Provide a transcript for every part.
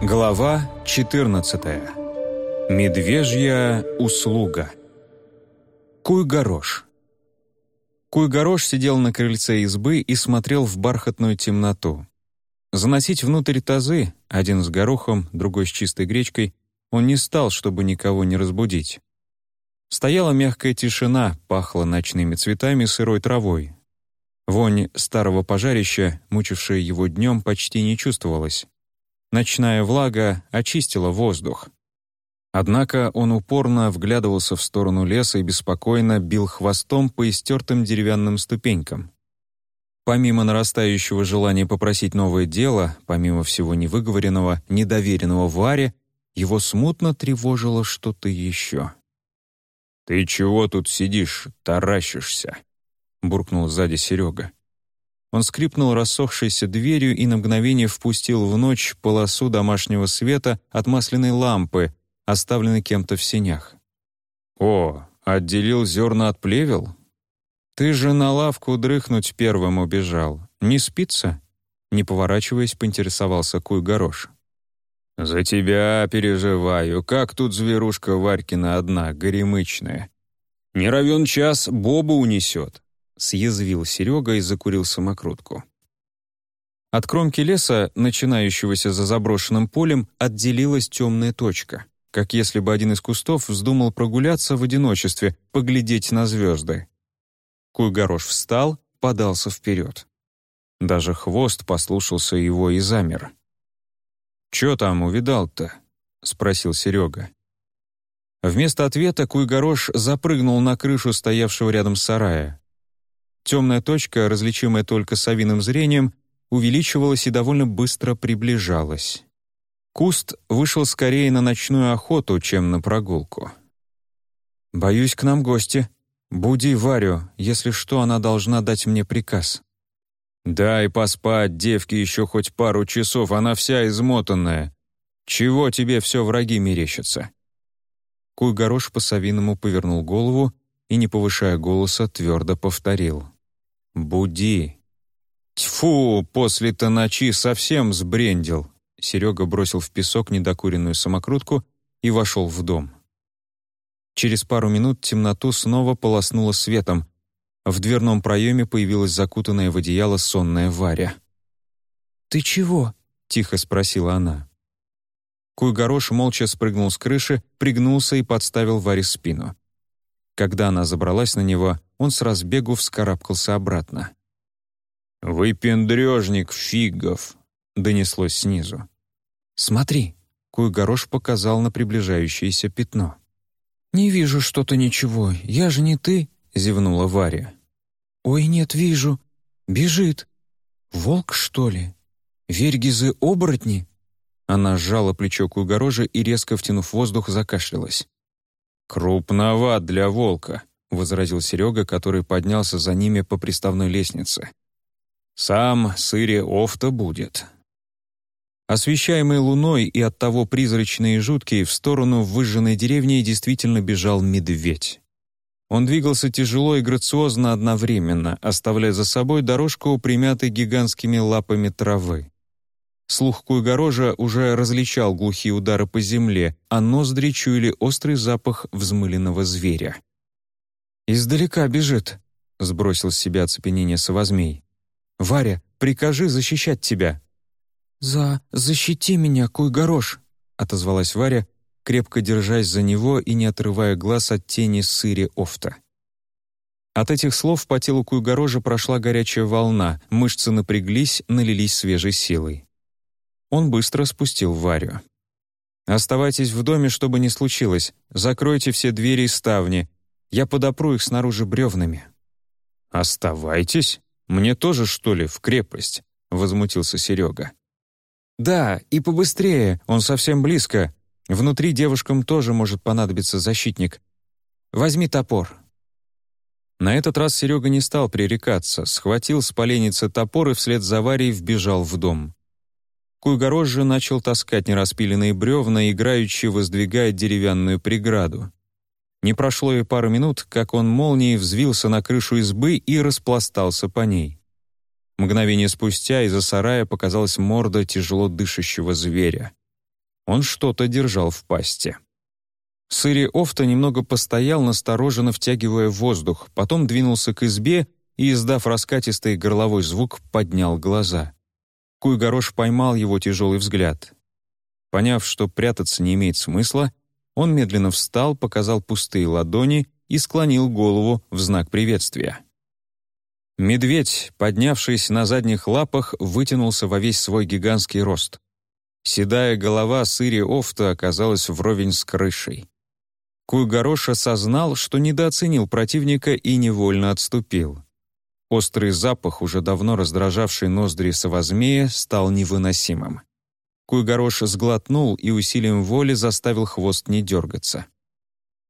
Глава 14. Медвежья услуга. Куй-горош. Куй-горош сидел на крыльце избы и смотрел в бархатную темноту. Заносить внутрь тазы, один с горохом, другой с чистой гречкой, он не стал, чтобы никого не разбудить. Стояла мягкая тишина, пахло ночными цветами и сырой травой. Вонь старого пожарища, мучившая его днем, почти не чувствовалась. Ночная влага очистила воздух. Однако он упорно вглядывался в сторону леса и беспокойно бил хвостом по истертым деревянным ступенькам. Помимо нарастающего желания попросить новое дело, помимо всего невыговоренного, недоверенного Варе, его смутно тревожило что-то еще. «Ты чего тут сидишь, таращишься?» — буркнул сзади Серега. Он скрипнул рассохшейся дверью и на мгновение впустил в ночь полосу домашнего света от масляной лампы, оставленной кем-то в сенях. «О, отделил зерна от плевел? Ты же на лавку дрыхнуть первым убежал. Не спится?» Не поворачиваясь, поинтересовался Куй-Горош. «За тебя переживаю. Как тут зверушка Варькина одна, горемычная? Не равен час Боба унесет съязвил Серега и закурил самокрутку. От кромки леса, начинающегося за заброшенным полем, отделилась темная точка, как если бы один из кустов вздумал прогуляться в одиночестве, поглядеть на звезды. Куйгорош встал, подался вперед. Даже хвост послушался его и замер. «Чё там увидал-то?» — спросил Серега. Вместо ответа Куйгорош запрыгнул на крышу стоявшего рядом сарая. Темная точка, различимая только совиным зрением, увеличивалась и довольно быстро приближалась. Куст вышел скорее на ночную охоту, чем на прогулку. «Боюсь, к нам гости. Буди Варю, если что, она должна дать мне приказ». «Дай поспать девке еще хоть пару часов, она вся измотанная. Чего тебе все враги мерещатся?» Куй-горош по-совиному повернул голову и, не повышая голоса, твердо повторил. «Буди». «Тьфу, после-то ночи совсем сбрендил». Серега бросил в песок недокуренную самокрутку и вошел в дом. Через пару минут темноту снова полоснуло светом. В дверном проеме появилась закутанная в одеяло сонная Варя. «Ты чего?» — тихо спросила она. Куйгорош молча спрыгнул с крыши, пригнулся и подставил Варе спину. Когда она забралась на него, он с разбегу вскарабкался обратно. «Вы пендрежник, фигов!» — донеслось снизу. «Смотри!» — Куйгорош показал на приближающееся пятно. «Не вижу что-то ничего, я же не ты!» — зевнула Варя. «Ой, нет, вижу. Бежит. Волк, что ли? Верьгизы-оборотни?» Она сжала плечо Куйгорожа и, резко втянув воздух, закашлялась. «Крупноват для волка», — возразил Серега, который поднялся за ними по приставной лестнице. «Сам сыре офта будет». Освещаемый луной и оттого призрачный и жуткий, в сторону выжженной деревни действительно бежал медведь. Он двигался тяжело и грациозно одновременно, оставляя за собой дорожку, примятой гигантскими лапами травы. Слух Куйгорожа уже различал глухие удары по земле, а ноздри чуяли острый запах взмыленного зверя. «Издалека бежит», — сбросил с себя оцепенение совозмей. «Варя, прикажи защищать тебя». «За... защити меня, Куйгорош», — отозвалась Варя, крепко держась за него и не отрывая глаз от тени сыри офта. От этих слов по телу Куйгорожа прошла горячая волна, мышцы напряглись, налились свежей силой. Он быстро спустил Варю. «Оставайтесь в доме, чтобы не случилось. Закройте все двери и ставни. Я подопру их снаружи бревнами». «Оставайтесь? Мне тоже, что ли, в крепость?» — возмутился Серега. «Да, и побыстрее, он совсем близко. Внутри девушкам тоже может понадобиться защитник. Возьми топор». На этот раз Серега не стал пререкаться, схватил с поленницы топор и вслед за Варей вбежал в дом. Куйгорож же начал таскать нераспиленные бревна, играючи воздвигая деревянную преграду. Не прошло и пары минут, как он молнией взвился на крышу избы и распластался по ней. Мгновение спустя из-за сарая показалась морда тяжело дышащего зверя. Он что-то держал в пасти. Сыри Офта немного постоял, настороженно втягивая воздух, потом двинулся к избе и, издав раскатистый горловой звук, поднял глаза. Куйгорош поймал его тяжелый взгляд. Поняв, что прятаться не имеет смысла, он медленно встал, показал пустые ладони и склонил голову в знак приветствия. Медведь, поднявшись на задних лапах, вытянулся во весь свой гигантский рост. Седая голова Сыри Офта оказалась вровень с крышей. Куйгорош осознал, что недооценил противника и невольно отступил. Острый запах, уже давно раздражавший ноздри совозмея, стал невыносимым. Куйгорош сглотнул и усилием воли заставил хвост не дергаться.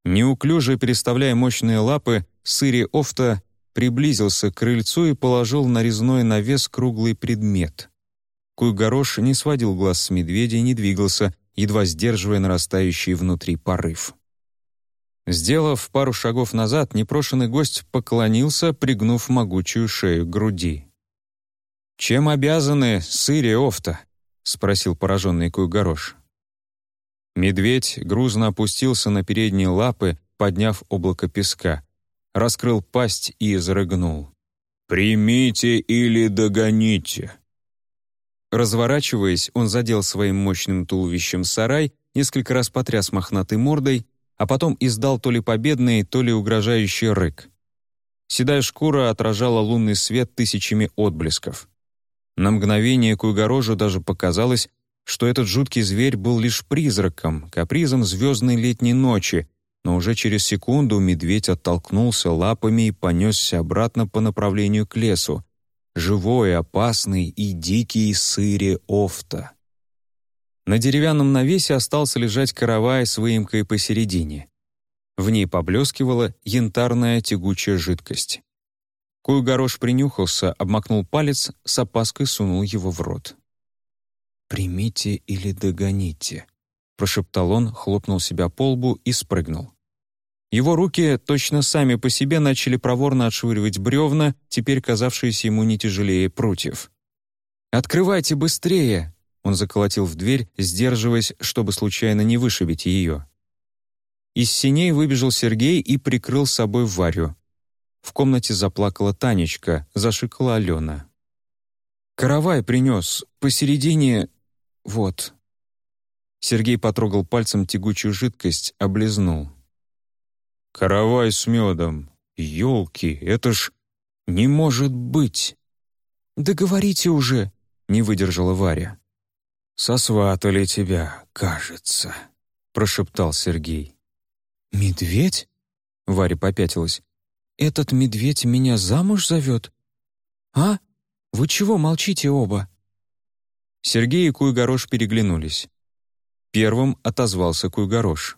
Неуклюже переставляя мощные лапы, Сыри Офта приблизился к крыльцу и положил на резной навес круглый предмет. Куйгорош не сводил глаз с медведя и не двигался, едва сдерживая нарастающий внутри порыв. Сделав пару шагов назад, непрошенный гость поклонился, пригнув могучую шею к груди. «Чем обязаны сыре офта?» — спросил пораженный Куйгорош. Медведь грузно опустился на передние лапы, подняв облако песка, раскрыл пасть и изрыгнул. «Примите или догоните!» Разворачиваясь, он задел своим мощным туловищем сарай, несколько раз потряс мохнатой мордой а потом издал то ли победный, то ли угрожающий рык. Седая шкура отражала лунный свет тысячами отблесков. На мгновение Куйгорожу даже показалось, что этот жуткий зверь был лишь призраком, капризом звездной летней ночи, но уже через секунду медведь оттолкнулся лапами и понесся обратно по направлению к лесу, живой, опасный и дикий сыре офта. На деревянном навесе остался лежать каравай с выемкой посередине. В ней поблескивала янтарная тягучая жидкость. Куйгорош принюхался, обмакнул палец, с опаской сунул его в рот. «Примите или догоните», — прошептал он, хлопнул себя по лбу и спрыгнул. Его руки точно сами по себе начали проворно отшвыривать бревна, теперь казавшиеся ему не тяжелее прутьев. «Открывайте быстрее!» Он заколотил в дверь, сдерживаясь, чтобы случайно не вышибить ее. Из синей выбежал Сергей и прикрыл собой Варю. В комнате заплакала Танечка, зашикала Алена. «Каравай принес, посередине... вот». Сергей потрогал пальцем тягучую жидкость, облизнул. «Каравай с медом. Ёлки, это ж... не может быть!» «Да говорите уже!» — не выдержала Варя. «Сосватали тебя, кажется», — прошептал Сергей. «Медведь?» — Варя попятилась. «Этот медведь меня замуж зовет? А? Вы чего молчите оба?» Сергей и Куйгорош переглянулись. Первым отозвался Куйгорош.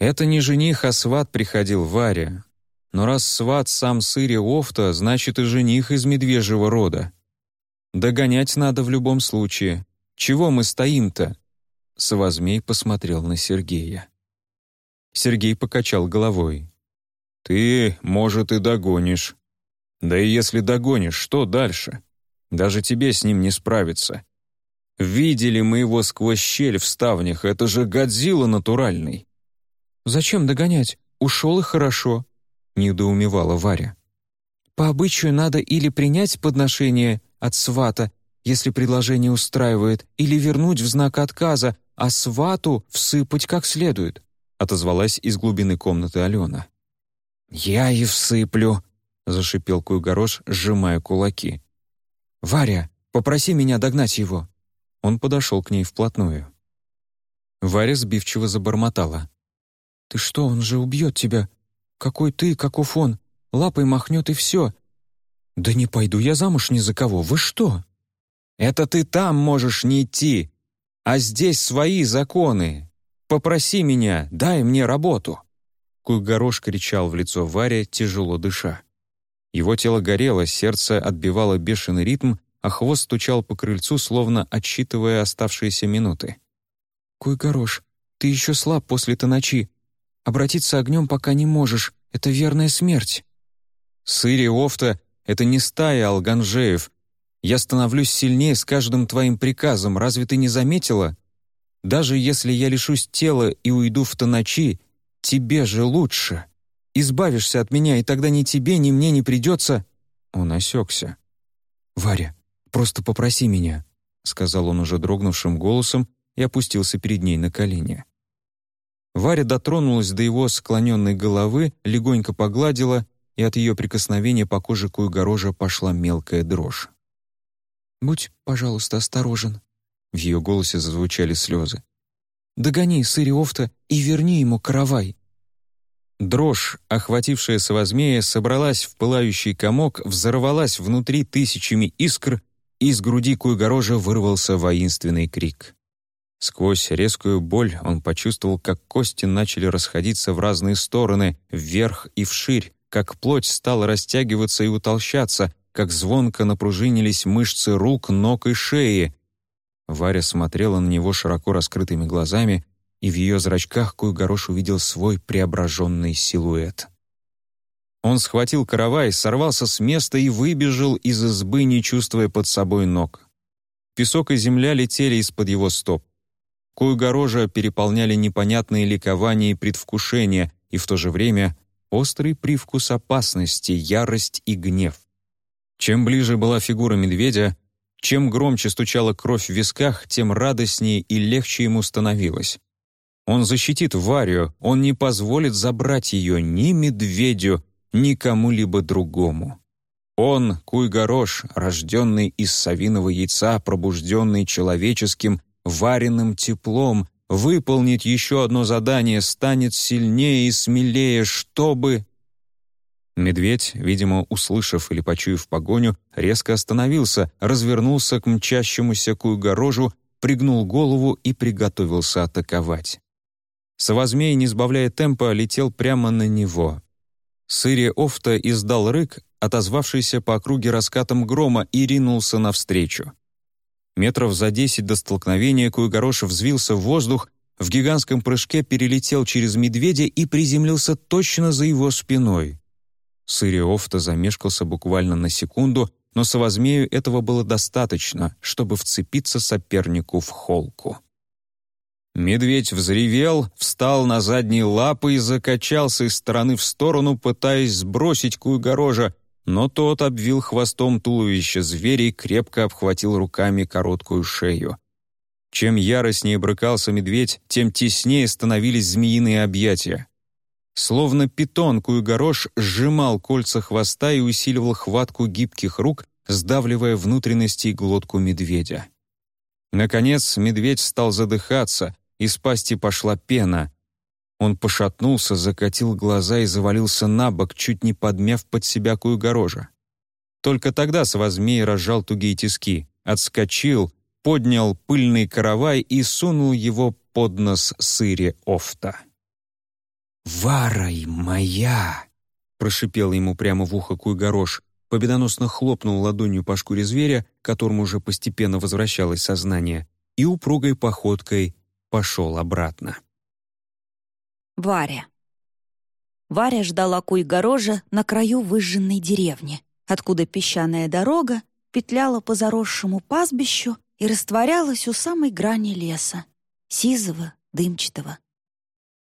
«Это не жених, а сват приходил Варя. Но раз сват сам сыре офта, значит и жених из медвежьего рода. Догонять надо в любом случае, чего мы стоим-то?» Совозмей посмотрел на Сергея. Сергей покачал головой. «Ты, может, и догонишь. Да и если догонишь, что дальше? Даже тебе с ним не справиться. Видели мы его сквозь щель в ставнях, это же Годзилла натуральный». «Зачем догонять? Ушел и хорошо», — недоумевала Варя. «По обычаю надо или принять подношение от свата, если предложение устраивает, или вернуть в знак отказа, а свату всыпать как следует», — отозвалась из глубины комнаты Алена. «Я и всыплю», — зашипел Куйгорош, сжимая кулаки. «Варя, попроси меня догнать его». Он подошел к ней вплотную. Варя сбивчиво забормотала. «Ты что, он же убьет тебя? Какой ты, каков он? Лапой махнет и все». «Да не пойду я замуж ни за кого, вы что?» Это ты там можешь не идти, а здесь свои законы. Попроси меня, дай мне работу». Куйгорош кричал в лицо Варе, тяжело дыша. Его тело горело, сердце отбивало бешеный ритм, а хвост стучал по крыльцу, словно отсчитывая оставшиеся минуты. «Куйгорош, ты еще слаб после-то ночи. Обратиться огнем пока не можешь, это верная смерть». «Сыри Офта — это не стая алганжеев, я становлюсь сильнее с каждым твоим приказом, разве ты не заметила?» Даже если я лишусь тела и уйду в тоночи, тебе же лучше. Избавишься от меня, и тогда ни тебе, ни мне не придется...» Он осекся. «Варя, просто попроси меня», — сказал он уже дрогнувшим голосом и опустился перед ней на колени. Варя дотронулась до его склоненной головы, легонько погладила, и от ее прикосновения по коже Куйгорожа пошла мелкая дрожь. «Будь, пожалуйста, осторожен», — в ее голосе зазвучали слезы. «Догони Сыриофта и верни ему каравай». Дрожь, охватившая Савозмея, собралась в пылающий комок, взорвалась внутри тысячами искр, и из груди Куйгорожа вырвался воинственный крик. Сквозь резкую боль он почувствовал, как кости начали расходиться в разные стороны, вверх и вширь, как плоть стала растягиваться и утолщаться, как звонко напружинились мышцы рук, ног и шеи. Варя смотрела на него широко раскрытыми глазами, и в ее зрачках Куйгорош увидел свой преображенный силуэт. Он схватил каравай, сорвался с места и выбежал из избы, не чувствуя под собой ног. Песок и земля летели из-под его стоп. Куйгорожа переполняли непонятные ликования и предвкушения, и в то же время острый привкус опасности, ярость и гнев. Чем ближе была фигура медведя, чем громче стучала кровь в висках, тем радостнее и легче ему становилось. Он защитит Варю, он не позволит забрать ее ни медведю, ни кому-либо другому. Он, Куйгорош, рожденный из совиного яйца, пробужденный человеческим, вареным теплом, выполнит еще одно задание, станет сильнее и смелее, чтобы... Медведь, видимо, услышав или почуяв погоню, резко остановился, развернулся к мчащемуся куйгорожу, пригнул голову и приготовился атаковать. Совозмей, не сбавляя темпа, летел прямо на него. Сыри Офта издал рык, отозвавшийся по округе раскатом грома, и ринулся навстречу. Метров за десять до столкновения Куйгорош взвился в воздух, в гигантском прыжке перелетел через медведя и приземлился точно за его спиной. Сыриофта замешкался буквально на секунду, но Савозмею этого было достаточно, чтобы вцепиться сопернику в холку. Медведь взревел, встал на задние лапы и закачался из стороны в сторону, пытаясь сбросить Куйгорожа, но тот обвил хвостом туловище зверя и крепко обхватил руками короткую шею. Чем яростнее брыкался медведь, тем теснее становились змеиные объятия. Словно питон Куйгорош сжимал кольца хвоста и усиливал хватку гибких рук, сдавливая внутренности и глотку медведя. Наконец медведь стал задыхаться, из пасти пошла пена, он пошатнулся, закатил глаза и завалился на бок, чуть не подмяв под себя куйгорожа. Только тогда Свазмей разжал тугие тиски, отскочил, поднял пыльный каравай и сунул его под нос сыре офта. «Варой моя!» — прошипел ему прямо в ухо Куйгорош, победоносно хлопнул ладонью по шкуре зверя, которому уже постепенно возвращалось сознание, и упругой походкой пошел обратно. Варя. Варя ждала Куйгорожа на краю выжженной деревни, откуда песчаная дорога петляла по заросшему пастбищу и растворялась у самой грани леса, сизого, дымчатого.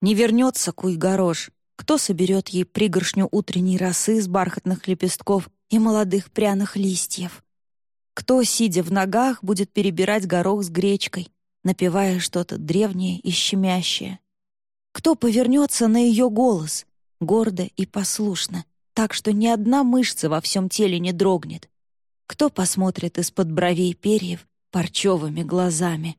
Не вернется Куйгорож, кто соберет ей пригоршню утренней росы из бархатных лепестков и молодых пряных листьев? Кто, сидя в ногах, будет перебирать горох с гречкой, напевая что-то древнее и щемящее? Кто повернется на ее голос, гордо и послушно, так что ни одна мышца во всем теле не дрогнет? Кто посмотрит из-под бровей перьев парчевыми глазами?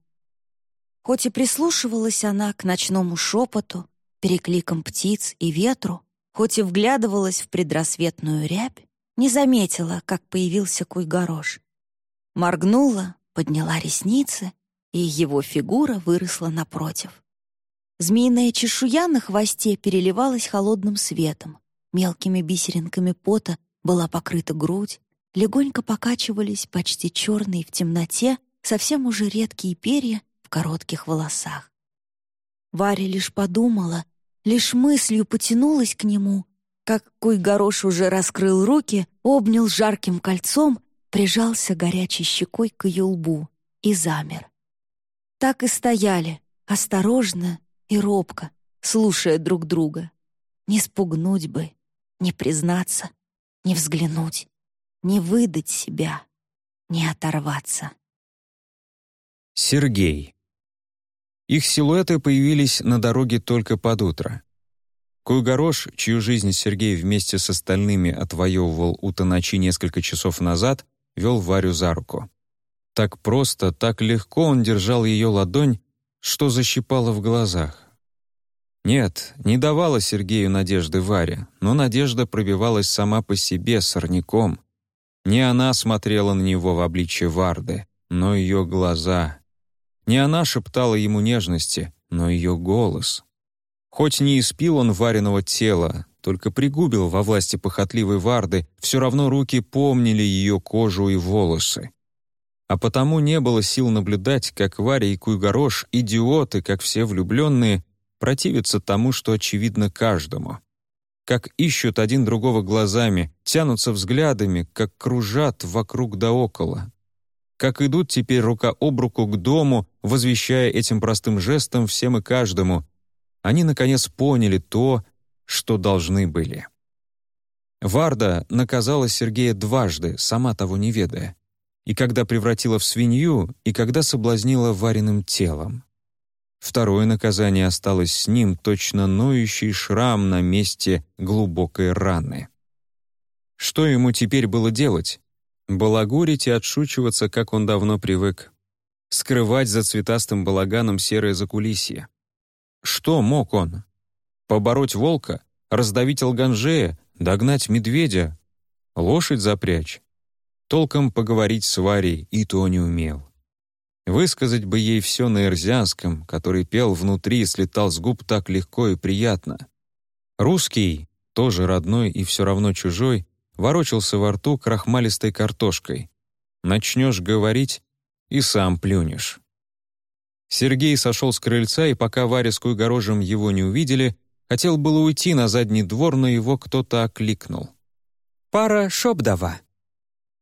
Хоть и прислушивалась она к ночному шепоту, перекликам птиц и ветру, хоть и вглядывалась в предрассветную рябь, не заметила, как появился Куйгорош. Моргнула, подняла ресницы, и его фигура выросла напротив. Змеиная чешуя на хвосте переливалась холодным светом. Мелкими бисеринками пота была покрыта грудь, легонько покачивались почти черные в темноте совсем уже редкие перья коротких волосах. Варя лишь подумала, лишь мыслью потянулась к нему, как Куйгорош уже раскрыл руки, обнял жарким кольцом, прижался горячей щекой к ее лбу и замер. Так и стояли, осторожно и робко, слушая друг друга. Не спугнуть бы, не признаться, не взглянуть, не выдать себя, не оторваться. Сергей. Их силуэты появились на дороге только под утро. Куйгорош, чью жизнь Сергей вместе с остальными отвоевывал у Тоночи несколько часов назад, вел Варю за руку. Так просто, так легко он держал ее ладонь, что защипало в глазах. Нет, не давала Сергею надежды Варя, но надежда пробивалась сама по себе сорняком. Не она смотрела на него в обличье Варды, но ее глаза. Не она шептала ему нежности, но ее голос. Хоть не испил он вареного тела, только пригубил во власти похотливой Варды, все равно руки помнили ее кожу и волосы. А потому не было сил наблюдать, как Варя и Куйгорош, идиоты, как все влюбленные, противятся тому, что очевидно каждому. Как ищут один другого глазами, тянутся взглядами, как кружат вокруг да около. Как идут теперь рука об руку к дому, возвещая этим простым жестом всем и каждому. Они, наконец, поняли то, что должны были. Варда наказала Сергея дважды, сама того не ведая. И когда превратила в свинью, и когда соблазнила вареным телом. Второе наказание осталось с ним, точно ноющий шрам на месте глубокой раны. Что ему теперь было делать? Балагурить и отшучиваться, как он давно привык. Скрывать за цветастым балаганом серое закулисье. Что мог он? Побороть волка? Раздавить алганжея? Догнать медведя? Лошадь запрячь? Толком поговорить с Варей и то не умел. Высказать бы ей все на эрзянском, который пел внутри и слетал с губ так легко и приятно. Русский, тоже родной и все равно чужой, ворочался во рту крахмалистой картошкой. Начнешь говорить — и сам плюнешь. Сергей сошел с крыльца, и пока Варя с Куйгорожем его не увидели, хотел было уйти на задний двор, но его кто-то окликнул. «Пара Шобдова».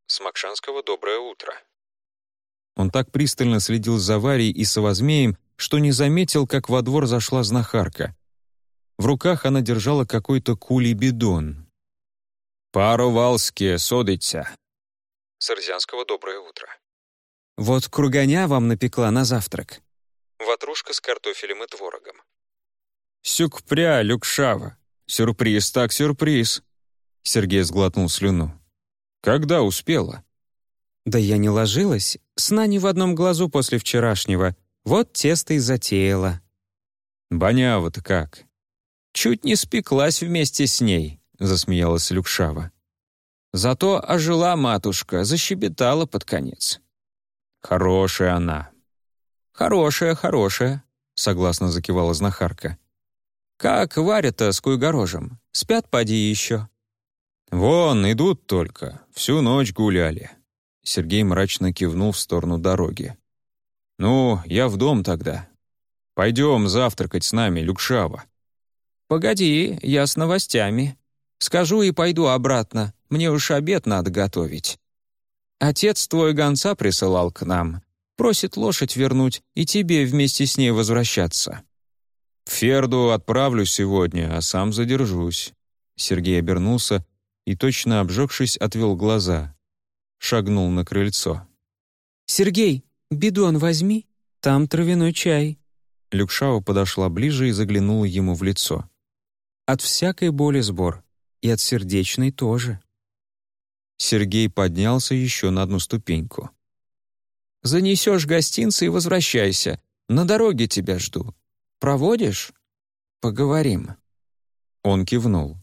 С Макшанского «Доброе утро». Он так пристально следил за Варей и Совозмеем, что не заметил, как во двор зашла знахарка. В руках она держала какой-то. «Пару валске содыця». С Арзянского «Доброе утро». «Вот круганя вам напекла на завтрак». Ватрушка с картофелем и творогом. «Сюкпря, люкшава. Сюрприз так сюрприз». Сергей сглотнул слюну. «Когда успела?» «Да я не ложилась. Сна не в одном глазу после вчерашнего. Вот тесто и затеяла». «Бонява-то как?» «Чуть не спеклась вместе с ней», — засмеялась Люкшава. «Зато ожила матушка, защебетала под конец». «Хорошая она». «Хорошая, хорошая», — согласно закивала знахарка. «Как Варя-то с Куйгорожем? Спят поди еще». «Вон, идут только. Всю ночь гуляли. Сергей мрачно кивнул в сторону дороги. «Ну, я в дом тогда. Пойдем завтракать с нами, Люкшава». «Погоди, я с новостями. Скажу и пойду обратно. Мне уж обед надо готовить. Отец твой гонца присылал к нам. Просит лошадь вернуть и тебе вместе с ней возвращаться». «В Ферду отправлю сегодня, а сам задержусь». Сергей обернулся и, точно обжегшись, отвел глаза шагнул на крыльцо. «Сергей, бидон возьми, там травяной чай». Люкшава подошла ближе и заглянула ему в лицо. «От всякой боли сбор, и от сердечной тоже». Сергей поднялся еще на одну ступеньку. «Занесешь гостинцы и возвращайся. На дороге тебя жду. Проводишь? Поговорим». Он кивнул.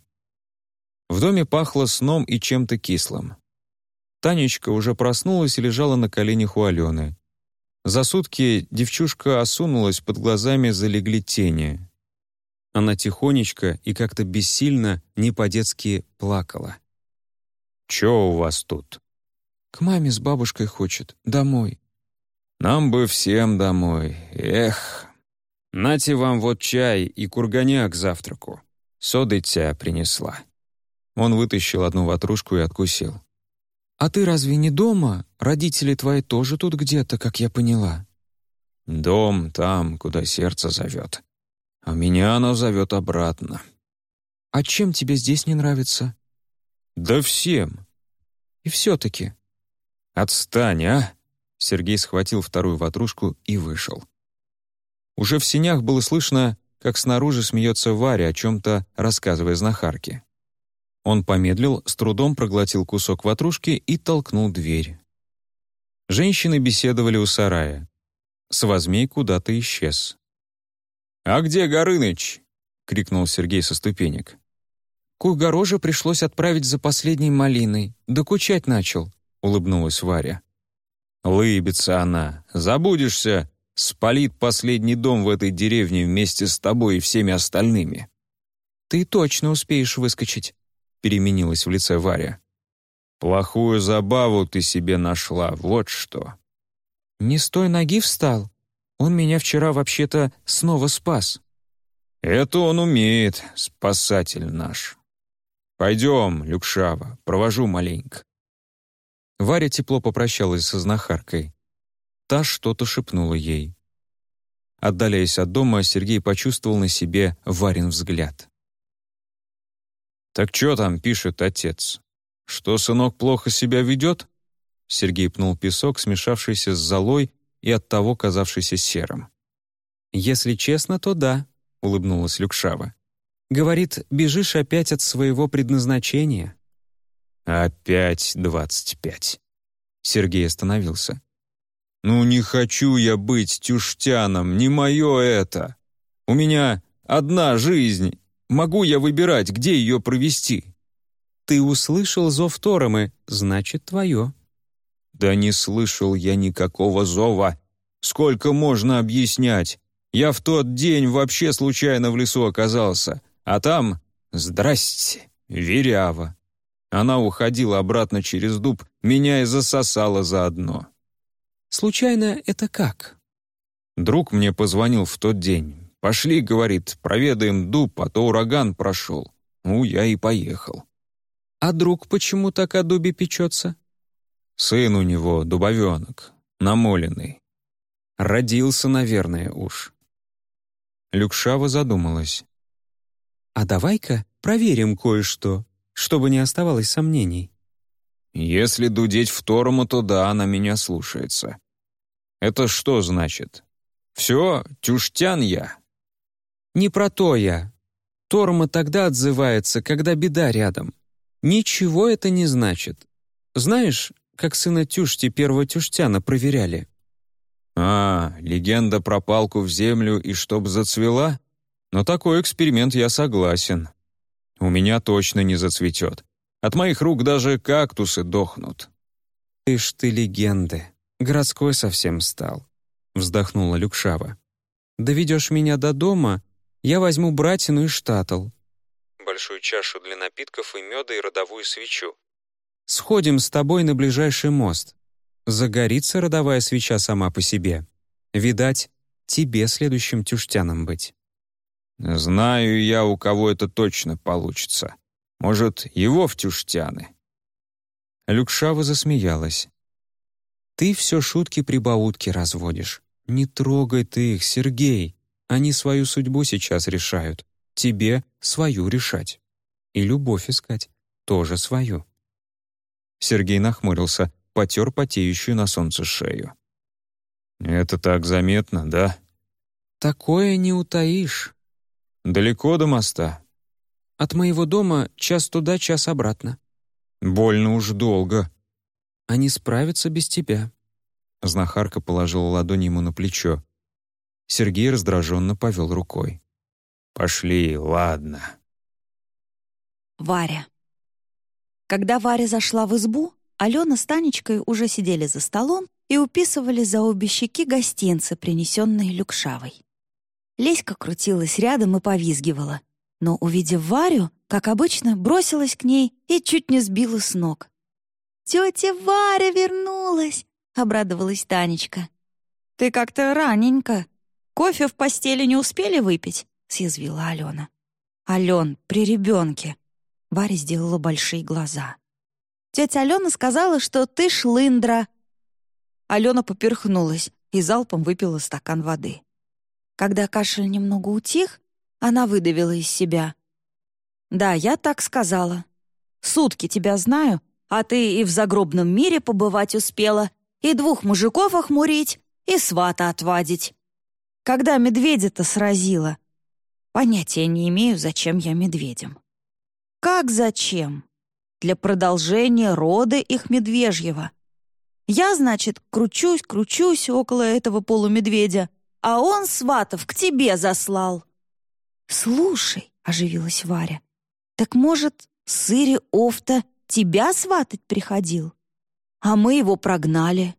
В доме пахло сном и чем-то кислым. Танечка уже проснулась и лежала на коленях у Алены. За сутки девчушка осунулась, под глазами залегли тени. Она тихонечко и как-то бессильно, не по-детски плакала. «Чё у вас тут?» «К маме с бабушкой хочет. Домой». «Нам бы всем домой. Эх. Нате вам вот чай и курганя к завтраку. Соды тя принесла». Он вытащил одну ватрушку и откусил. «А ты разве не дома? Родители твои тоже тут где-то, как я поняла». Дом там, куда сердце зовет. А меня оно зовет обратно. А чем тебе здесь не нравится? Да всем. И все-таки. Отстань, а? Сергей схватил вторую ватрушку и вышел. Уже в синях было слышно, как снаружи смеется Варя, о чем-то рассказывая знахарке. Он помедлил, с трудом проглотил кусок ватрушки и толкнул дверь. Женщины беседовали у сарая. Свазмей куда-то исчез. «А где Горыныч?» — крикнул Сергей со ступенек. «Куйгороже пришлось отправить за последней малиной. Докучать начал», — улыбнулась Варя. «Лыбится она. Забудешься, спалит последний дом в этой деревне вместе с тобой и всеми остальными». «Ты точно успеешь выскочить», — переменилась в лице Варя. «Плохую забаву ты себе нашла, вот что». «Не с той ноги встал. Он меня вчера вообще-то снова спас». «Это он умеет, спасатель наш. Пойдем, Люкшава, провожу маленько». Варя тепло попрощалась со знахаркой. Та что-то шепнула ей. Отдаляясь от дома, Сергей почувствовал на себе Варин взгляд. «Так что там пишет отец? Что сынок плохо себя ведет?» Сергей пнул песок, смешавшийся с золой и оттого казавшийся серым. «Если честно, то да», — улыбнулась Люкшава. «Говорит, бежишь опять от своего предназначения». «Опять двадцать пять». Сергей остановился. «Ну не хочу я быть тюштяном, не мое это. У меня одна жизнь, могу я выбирать, где ее провести?» «Ты услышал зов Торомы, значит, твое». «Да не слышал я никакого зова. Сколько можно объяснять? Я в тот день вообще случайно в лесу оказался, а там — здрасте, верява». Она уходила обратно через дуб, меня и засосала заодно. «Случайно это как?» Друг мне позвонил в тот день. «Пошли, — говорит, — проведаем дуб, а то ураган прошел». Ну, я и поехал. «А друг почему так о дубе печется?» Сын у него дубовенок, намоленный. Родился, наверное, уж. Люкшава задумалась. «А давай-ка проверим кое-что, чтобы не оставалось сомнений». «Если дудеть в Торому, то да, она меня слушается. Это что значит? Все, тюштян я?» «Не про то я. Торма тогда отзывается, когда беда рядом. Ничего это не значит. Знаешь, как сына Тюшти первого Тюштяна проверяли. «А, легенда про палку в землю и чтоб зацвела? Но такой эксперимент я согласен. У меня точно не зацветет. От моих рук даже кактусы дохнут». «Ты ж ты легенды. Городской совсем стал», — вздохнула Люкшава. «Доведешь меня до дома, я возьму братину и штатл». Большую чашу для напитков и меда и родовую свечу. Сходим с тобой на ближайший мост. Загорится родовая свеча сама по себе. Видать, тебе следующим тюштяном быть. Знаю я, у кого это точно получится. Может, его в тюштяны. Люкшава засмеялась. «Ты все шутки-прибаутки разводишь. Не трогай ты их, Сергей. Они свою судьбу сейчас решают. Тебе свою решать. И любовь искать. Тоже свою. Сергей нахмурился, потер потеющую на солнце шею. «Это так заметно, да?» «Такое не утаишь». «Далеко до моста?» «От моего дома час туда, час обратно». «Больно уж долго». «Они справятся без тебя». Знахарка положила ладонь ему на плечо. Сергей раздраженно повел рукой. «Пошли, ладно». Варя. Когда Варя зашла в избу, Алена с Танечкой уже сидели за столом и уписывали за обе щеки гостинцы, принесенные Люкшавой. Леська крутилась рядом и повизгивала, но, увидев Варю, как обычно, бросилась к ней и чуть не сбила с ног. «Тетя Варя вернулась!» — обрадовалась Танечка. «Ты как-то раненько. Кофе в постели не успели выпить?» — съязвила Алена. «Ален, при ребенке!» Варя сделала большие глаза. «Тетя Алена сказала, что ты шлындра». Алена поперхнулась. и залпом выпила стакан воды. Когда кашель немного утих, она выдавила из себя. «Да, я так сказала. Сутки тебя знаю, а ты и в загробном мире побывать успела, и двух мужиков охмурить, и свата отвадить. Когда медведя-то сразила? Понятия не имею, зачем я медведем. Как зачем? Для продолжения рода их медвежьего. Я, значит, кручусь, кручусь около этого полумедведя, а он сватов к тебе заслал. «Слушай», — оживилась Варя, «так, может, Сыри Офта тебя сватать приходил? А мы его прогнали».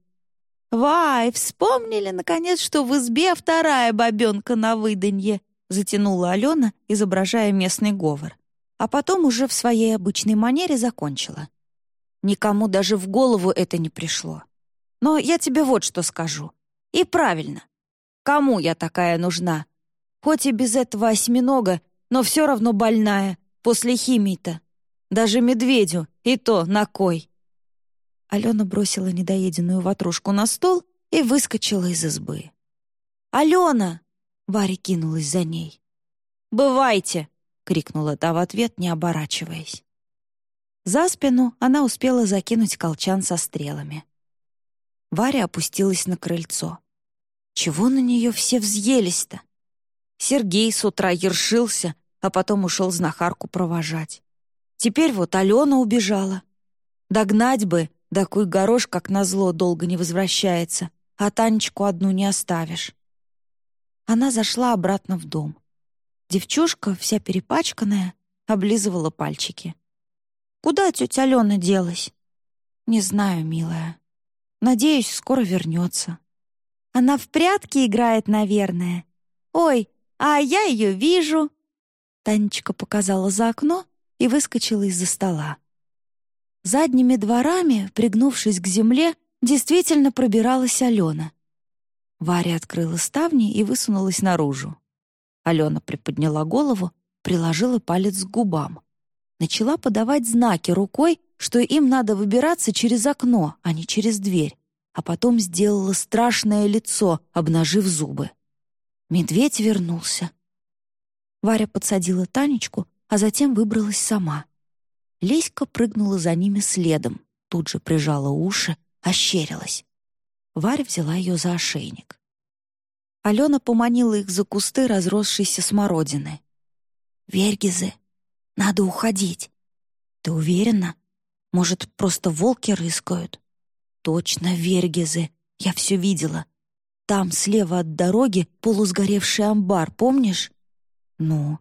«Вай, вспомнили, наконец, что в избе вторая бабенка на выданье», затянула Алена, изображая местный говор. А потом уже в своей обычной манере закончила. Никому даже в голову это не пришло. Но я тебе вот что скажу. И правильно. Кому я такая нужна? Хоть и без этого осьминога, но все равно больная, после химии-то. Даже медведю, и то на кой. Алена бросила недоеденную ватрушку на стол и выскочила из избы. «Алена!» — Варя кинулась за ней. «Бывайте!» — крикнула та в ответ, не оборачиваясь. За спину она успела закинуть колчан со стрелами. Варя опустилась на крыльцо. Чего на нее все взъелись-то? Сергей с утра ершился, а потом ушел знахарку провожать. Теперь вот Алена убежала. Догнать бы, да куй горош, как назло, долго не возвращается, а Танечку одну не оставишь. Она зашла обратно в дом. Девчушка, вся перепачканная, облизывала пальчики. «Куда тетя Алена делась?» «Не знаю, милая. Надеюсь, скоро вернется». «Она в прятки играет, наверное. Ой, а я ее вижу!» Танечка показала за окно и выскочила из-за стола. Задними дворами, пригнувшись к земле, действительно пробиралась Алена. Варя открыла ставни и высунулась наружу. Алена приподняла голову, приложила палец к губам. Начала подавать знаки рукой, что им надо выбираться через окно, а не через дверь, а потом сделала страшное лицо, обнажив зубы. Медведь вернулся. Варя подсадила Танечку, а затем выбралась сама. Леська прыгнула за ними следом, тут же прижала уши, ощерилась. Варя взяла ее за ошейник. Алена поманила их за кусты разросшейся смородины. «Вергизы, надо уходить. Ты уверена? Может, просто волки рыскают?» «Точно, Вергизы, я все видела. Там, слева от дороги, полусгоревший амбар, помнишь?» «Ну?»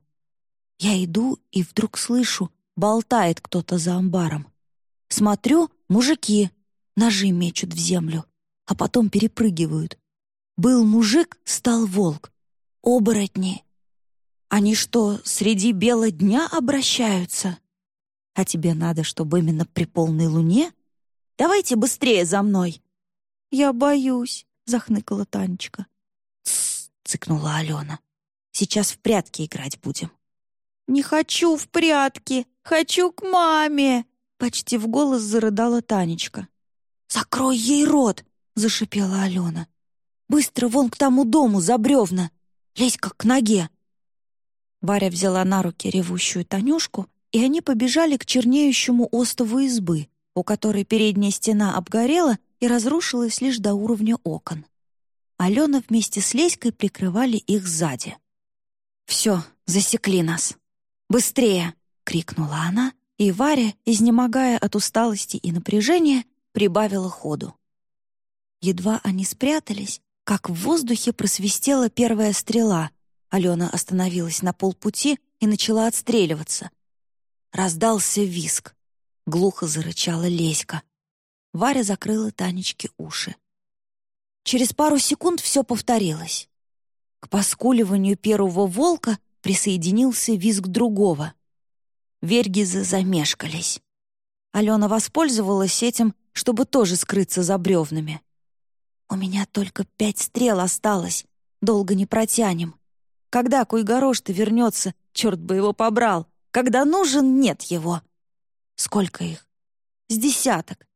Я иду и вдруг слышу, Болтает кто-то за амбаром. Смотрю, мужики ножи мечут в землю, а потом перепрыгивают. Был мужик, стал волк. Оборотни. Они что, среди бела дня обращаются? А тебе надо, чтобы именно при полной луне? Давайте быстрее за мной. Я боюсь, захныкала Танечка. Тссс, цыкнула Алена. Сейчас в прятки играть будем. «Не хочу в прятки! Хочу к маме!» Почти в голос зарыдала Танечка. «Закрой ей рот!» — зашипела Алена. «Быстро вон к тому дому, за бревна! Лезь как к ноге!» Варя взяла на руки ревущую Танюшку, и они побежали к чернеющему остову избы, у которой передняя стена обгорела и разрушилась лишь до уровня окон. Алена вместе с Леськой прикрывали их сзади. «Все, засекли нас», «Быстрее!» — крикнула она, и Варя, изнемогая от усталости и напряжения, прибавила ходу. Едва они спрятались, как в воздухе просвистела первая стрела. Алена остановилась на полпути и начала отстреливаться. Раздался виск. Глухо зарычала Леська. Варя закрыла Танечке уши. Через пару секунд все повторилось. К поскуливанию первого волка присоединился визг другого. Вергизы замешкались. Алена воспользовалась этим, чтобы тоже скрыться за бревнами. «У меня только пять стрел осталось, долго не протянем. Когда Куйгорош-то вернется, черт бы его побрал. Когда нужен, нет его. Сколько их? С десяток.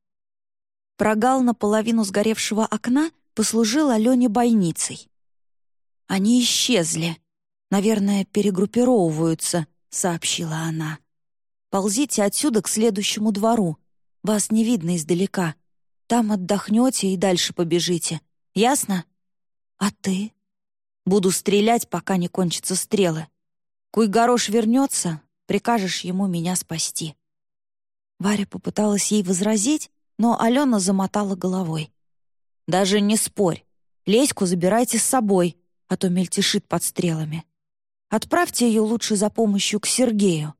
Прогал наполовину сгоревшего окна послужил Алене бойницей. «Они исчезли. Наверное, перегруппировываются», — сообщила она. «Ползите отсюда к следующему двору. Вас не видно издалека. Там отдохнете и дальше побежите. Ясно? А ты? Буду стрелять, пока не кончатся стрелы. Куйгорош вернется, прикажешь ему меня спасти». Варя попыталась ей возразить, но Алена замотала головой. «Даже не спорь. Леську забирайте с собой, а то мельтешит под стрелами. Отправьте ее лучше за помощью к Сергею.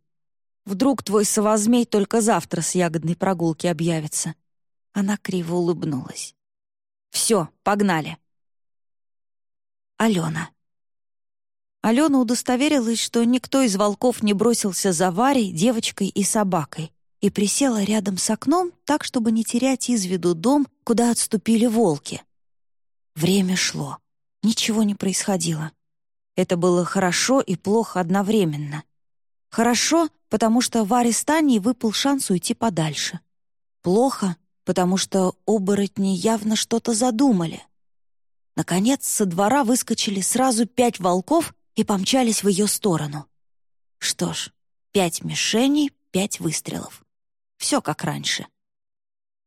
Вдруг твой совозмей только завтра с ягодной прогулки объявится». Она криво улыбнулась. «Все, погнали». Алена. Алена удостоверилась, что никто из волков не бросился за Варей, девочкой и собакой, и присела рядом с окном так, чтобы не терять из виду дом, куда отступили волки. Время шло. Ничего не происходило. Это было хорошо и плохо одновременно. Хорошо, потому что Варе с Таней выпал шанс уйти подальше. Плохо, потому что оборотни явно что-то задумали. Наконец, со двора выскочили сразу пять волков и помчались в ее сторону. Что ж, пять мишеней, пять выстрелов. Все как раньше.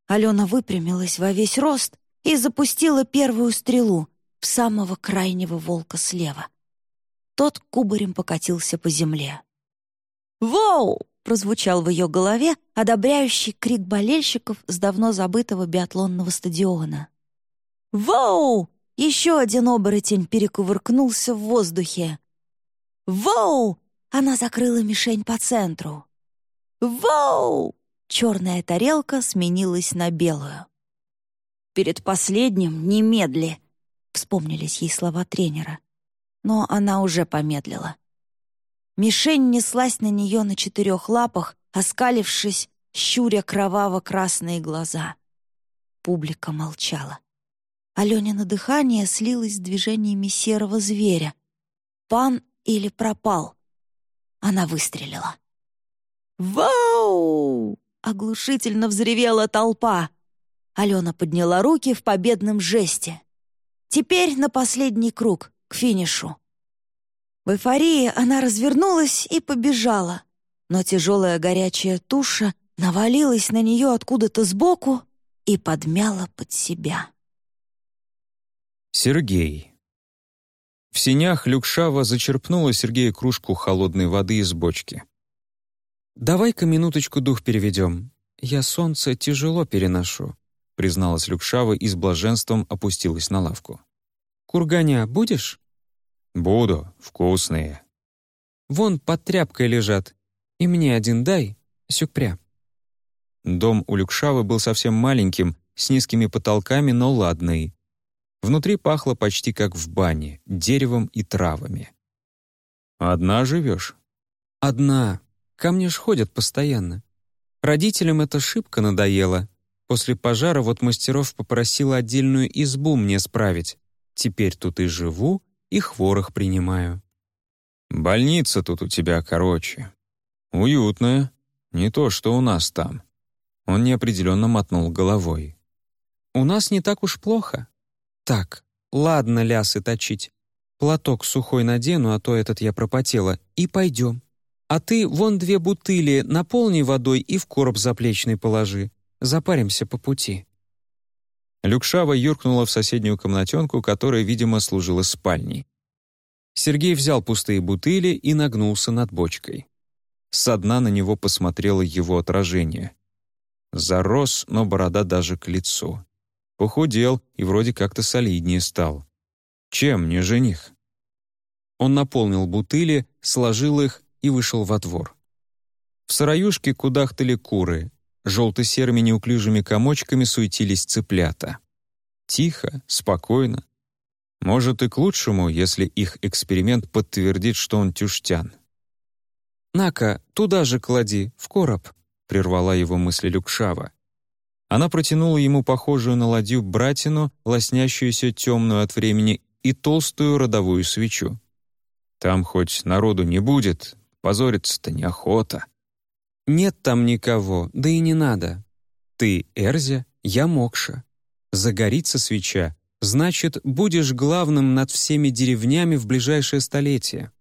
Алена выпрямилась во весь рост и запустила первую стрелу, в самого крайнего волка слева. Тот кубарем покатился по земле. «Воу!» — прозвучал в ее голове одобряющий крик болельщиков с давно забытого биатлонного стадиона. «Воу!» — еще один оборотень перекувыркнулся в воздухе. «Воу!» — она закрыла мишень по центру. «Воу!» — черная тарелка сменилась на белую. Перед последним немедли Вспомнились ей слова тренера. Но она уже помедлила. Мишень неслась на нее на четырех лапах, оскалившись, щуря кроваво-красные глаза. Публика молчала. Аленина дыхание слилось с движениями серого зверя. Пан или пропал. Она выстрелила. «Вау!» — оглушительно взревела толпа. Алена подняла руки в победном жесте. Теперь на последний круг, к финишу. В эйфории она развернулась и побежала, но тяжелая горячая туша навалилась на нее откуда-то сбоку и подмяла под себя. Сергей. В синях Люкшава зачерпнула Сергея кружку холодной воды из бочки. «Давай-ка минуточку дух переведем. Я солнце тяжело переношу призналась Люкшава и с блаженством опустилась на лавку. «Курганя будешь?» «Буду. Вкусные». «Вон под тряпкой лежат. И мне один дай, сюкпря». Дом у Люкшавы был совсем маленьким, с низкими потолками, но ладный. Внутри пахло почти как в бане, деревом и травами. «Одна живешь?» «Одна. Ко мне ж ходят постоянно. Родителям это шибко надоело, После пожара вот мастеров попросила отдельную избу мне справить. Теперь тут и живу, и хворох принимаю. Больница тут у тебя короче. Уютная. Не то, что у нас там. Он неопределенно мотнул головой. У нас не так уж плохо. Так, ладно лясы точить. Платок сухой надену, а то этот я пропотела, и пойдем. А ты вон две бутыли наполни водой и в короб заплечный положи. Запаримся по пути». Люкшава юркнула в соседнюю комнатенку, которая, видимо, служила спальней. Сергей взял пустые бутыли и нагнулся над бочкой. Со дна на него посмотрело его отражение. Зарос, но борода даже к лицу. Похудел и вроде как-то солиднее стал. Чем не жених? Он наполнил бутыли, сложил их и вышел во двор. В сыроюшке кудахтали куры, Желто-серыми неуклюжими комочками суетились цыплята. Тихо, спокойно. Может, и к лучшему, если их эксперимент подтвердит, что он тюштян. «На-ка, туда же клади, в короб», — прервала его мысли Люкшава. Она протянула ему похожую на ладью братину, лоснящуюся темную от времени, и толстую родовую свечу. «Там хоть народу не будет, позориться-то неохота». Нет там никого, да и не надо. Ты Эрзя, я Мокша. Загорится свеча, значит, будешь главным над всеми деревнями в ближайшее столетие».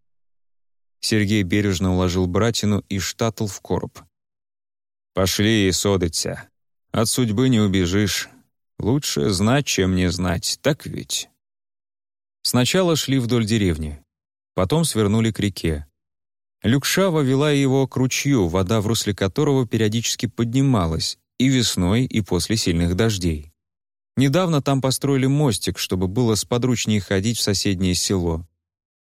Сергей бережно уложил братину и штатл в короб. «Пошли, содыця. От судьбы не убежишь. Лучше знать, чем не знать, так ведь?» Сначала шли вдоль деревни, потом свернули к реке. Люкшава вела его к ручью, вода в русле которого периодически поднималась и весной, и после сильных дождей. Недавно там построили мостик, чтобы было сподручнее ходить в соседнее село.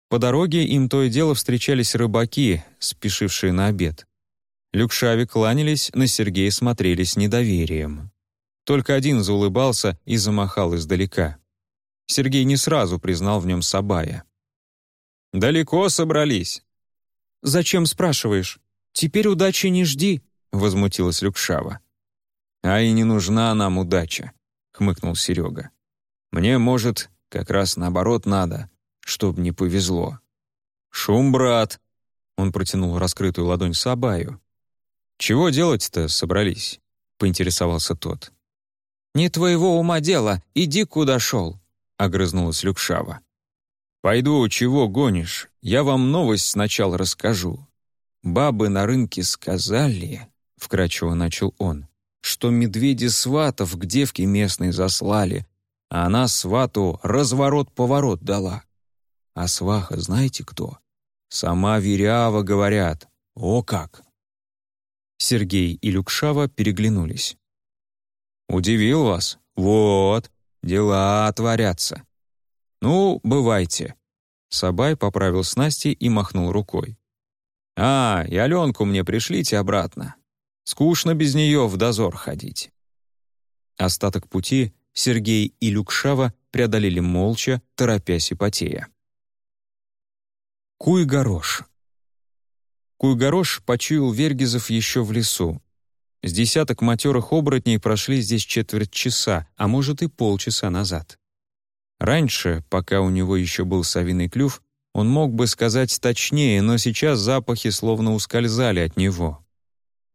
По дороге им то и дело встречались рыбаки, спешившие на обед. Люкшаве кланялись, на Сергея смотрели с недоверием. Только один заулыбался и замахал издалека. Сергей не сразу признал в нем Сабая. «Далеко собрались?» «Зачем спрашиваешь? Теперь удачи не жди», — возмутилась Люкшава. «А и не нужна нам удача», — хмыкнул Серега. «Мне, может, как раз наоборот надо, чтоб не повезло». «Шум, брат!» — он протянул раскрытую ладонь Сабаю. «Чего делать-то собрались?» — поинтересовался тот. «Не твоего ума дело, иди куда шел», — огрызнулась Люкшава. «Пойду, чего гонишь? Я вам новость сначала расскажу. Бабы на рынке сказали, — вкратчиво начал он, — что медведи сватов к девке местной заслали, а она свату разворот-поворот дала. А сваха знаете кто? Сама Верява, говорят. О как!» Сергей и Люкшава переглянулись. «Удивил вас? Вот, дела творятся. Ну, бывайте». Сабай поправил снасти и махнул рукой. «А, и Аленку мне пришлите обратно. Скучно без нее в дозор ходить». Остаток пути Сергей и Люкшава преодолели молча, торопясь и потея. Куй-горош. Куй-горош почуял Вергизов еще в лесу. С десяток матерых оборотней прошли здесь четверть часа, а может и полчаса назад. Раньше, пока у него еще был совиный клюв, он мог бы сказать точнее, но сейчас запахи словно ускользали от него.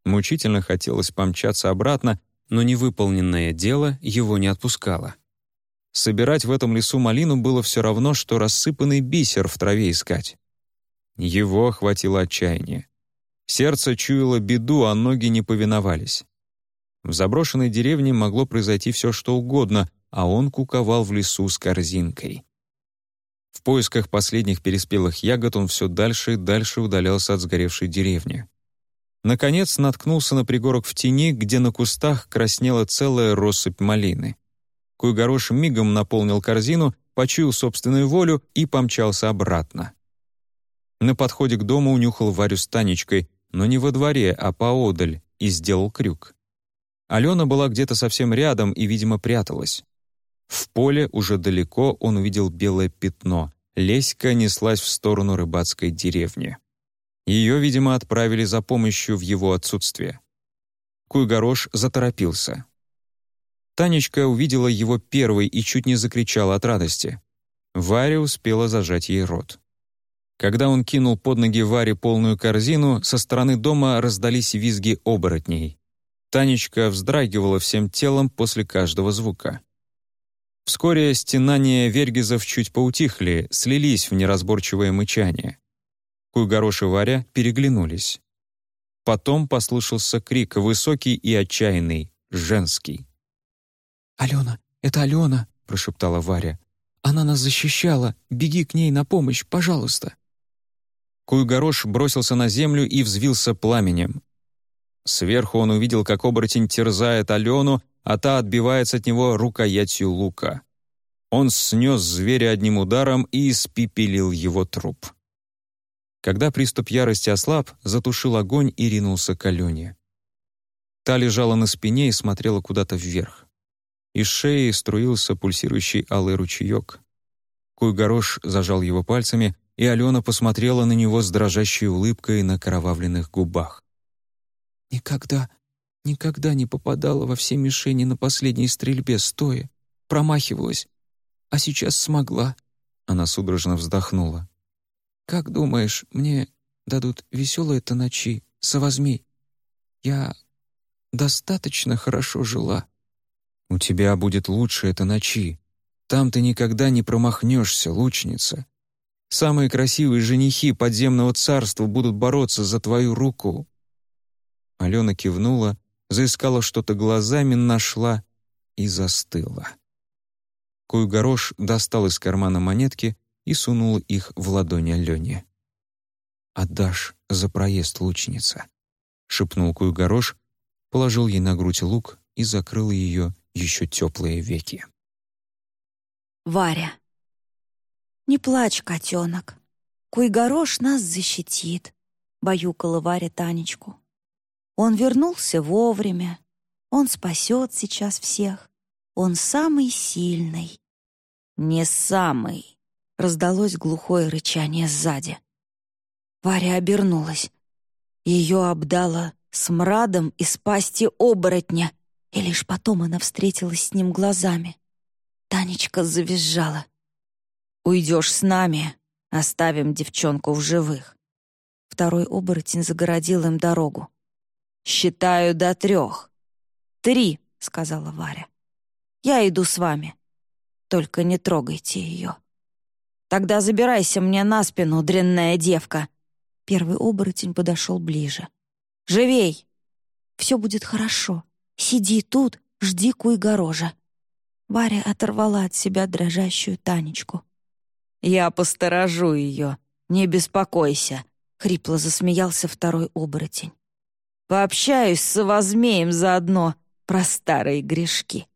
Мучительно хотелось помчаться обратно, но невыполненное дело его не отпускало. Собирать в этом лесу малину было все равно, что рассыпанный бисер в траве искать. Его охватило отчаяние. Сердце чуяло беду, а ноги не повиновались. В заброшенной деревне могло произойти все, что угодно, а он куковал в лесу с корзинкой. В поисках последних переспелых ягод он все дальше и дальше удалялся от сгоревшей деревни. Наконец наткнулся на пригорок в тени, где на кустах краснела целая россыпь малины. Куйгорош мигом наполнил корзину, почуял собственную волю и помчался обратно. На подходе к дому унюхал Варю с Танечкой, но не во дворе, а поодаль, и сделал крюк. Алена была где-то совсем рядом и, видимо, пряталась. В поле уже далеко он увидел белое пятно. Леська неслась в сторону рыбацкой деревни. Ее, видимо, отправили за помощью в его отсутствие. Куйгорош заторопился. Танечка увидела его первой и чуть не закричала от радости. Варя успела зажать ей рот. Когда он кинул под ноги Варе полную корзину, со стороны дома раздались визги оборотней. Танечка вздрагивала всем телом после каждого звука. Вскоре стенания вергизов чуть поутихли, слились в неразборчивое мычание. Куйгорош и Варя переглянулись. Потом послышался крик, высокий и отчаянный, женский. «Алена, это Алена!» — прошептала Варя. «Она нас защищала! Беги к ней на помощь, пожалуйста!» Куйгорош бросился на землю и взвился пламенем. Сверху он увидел, как оборотень терзает Алену, а та отбивается от него рукоятью лука. Он снес зверя одним ударом и испепелил его труп. Когда приступ ярости ослаб, затушил огонь и ринулся к Алене. Та лежала на спине и смотрела куда-то вверх. Из шеи струился пульсирующий алый ручеек. Куйгорош зажал его пальцами, и Алена посмотрела на него с дрожащей улыбкой на кровавленных губах. «Никогда, никогда не попадала во все мишени на последней стрельбе стоя. Промахивалась. А сейчас смогла». Она судорожно вздохнула. «Как думаешь, мне дадут веселые-то ночи, совозмей? Я достаточно хорошо жила». «У тебя будет лучше это ночи. Там ты никогда не промахнешься, лучница. Самые красивые женихи подземного царства будут бороться за твою руку». Алена кивнула, заискала что-то глазами, нашла и застыла. Куйгорош достал из кармана монетки и сунул их в ладони Алене. «Отдашь за проезд, лучница», — шепнул Куйгорош, положил ей на грудь лук и закрыл ее еще теплые веки. Варя. «Не плачь, котенок. Куйгорош нас защитит», — баюкала Варя Танечку. «Он вернулся вовремя. Он спасет сейчас всех. Он самый сильный». «Не самый», — раздалось глухое рычание сзади. Варя обернулась. Ее обдало смрадом из пасти оборотня, и лишь потом она встретилась с ним глазами. Танечка завизжала. «Уйдешь с нами, оставим девчонку в живых». Второй оборотень загородил им дорогу. «Считаю до трех». «Три», — сказала Варя. «Я иду с вами. Только не трогайте ее». «Тогда забирайся мне на спину, дрянная девка», Первый оборотень подошел ближе. «Живей!» «Все будет хорошо. Сиди тут, жди куй-горожа». Варя оторвала от себя дрожащую Танечку. «Я посторожу ее, не беспокойся», — хрипло засмеялся второй оборотень. «Пообщаюсь с совозмеем заодно про старые грешки».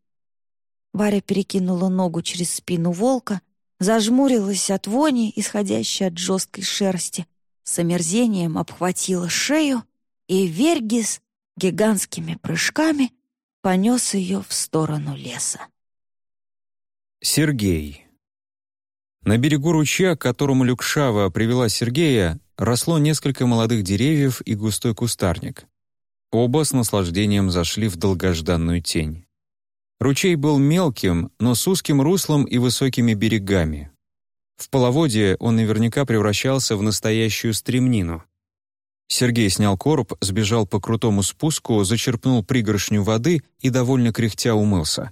Варя перекинула ногу через спину волка, зажмурилась от вони, исходящей от жесткой шерсти, с омерзением обхватила шею, и Вергис гигантскими прыжками понес ее в сторону леса. Сергей. На берегу ручья, к которому Люкшава привела Сергея, росло несколько молодых деревьев и густой кустарник. Оба с наслаждением зашли в долгожданную тень. Ручей был мелким, но с узким руслом и высокими берегами. В половодье он наверняка превращался в настоящую стремнину. Сергей снял короб, сбежал по крутому спуску, зачерпнул пригоршню воды и довольно кряхтя умылся.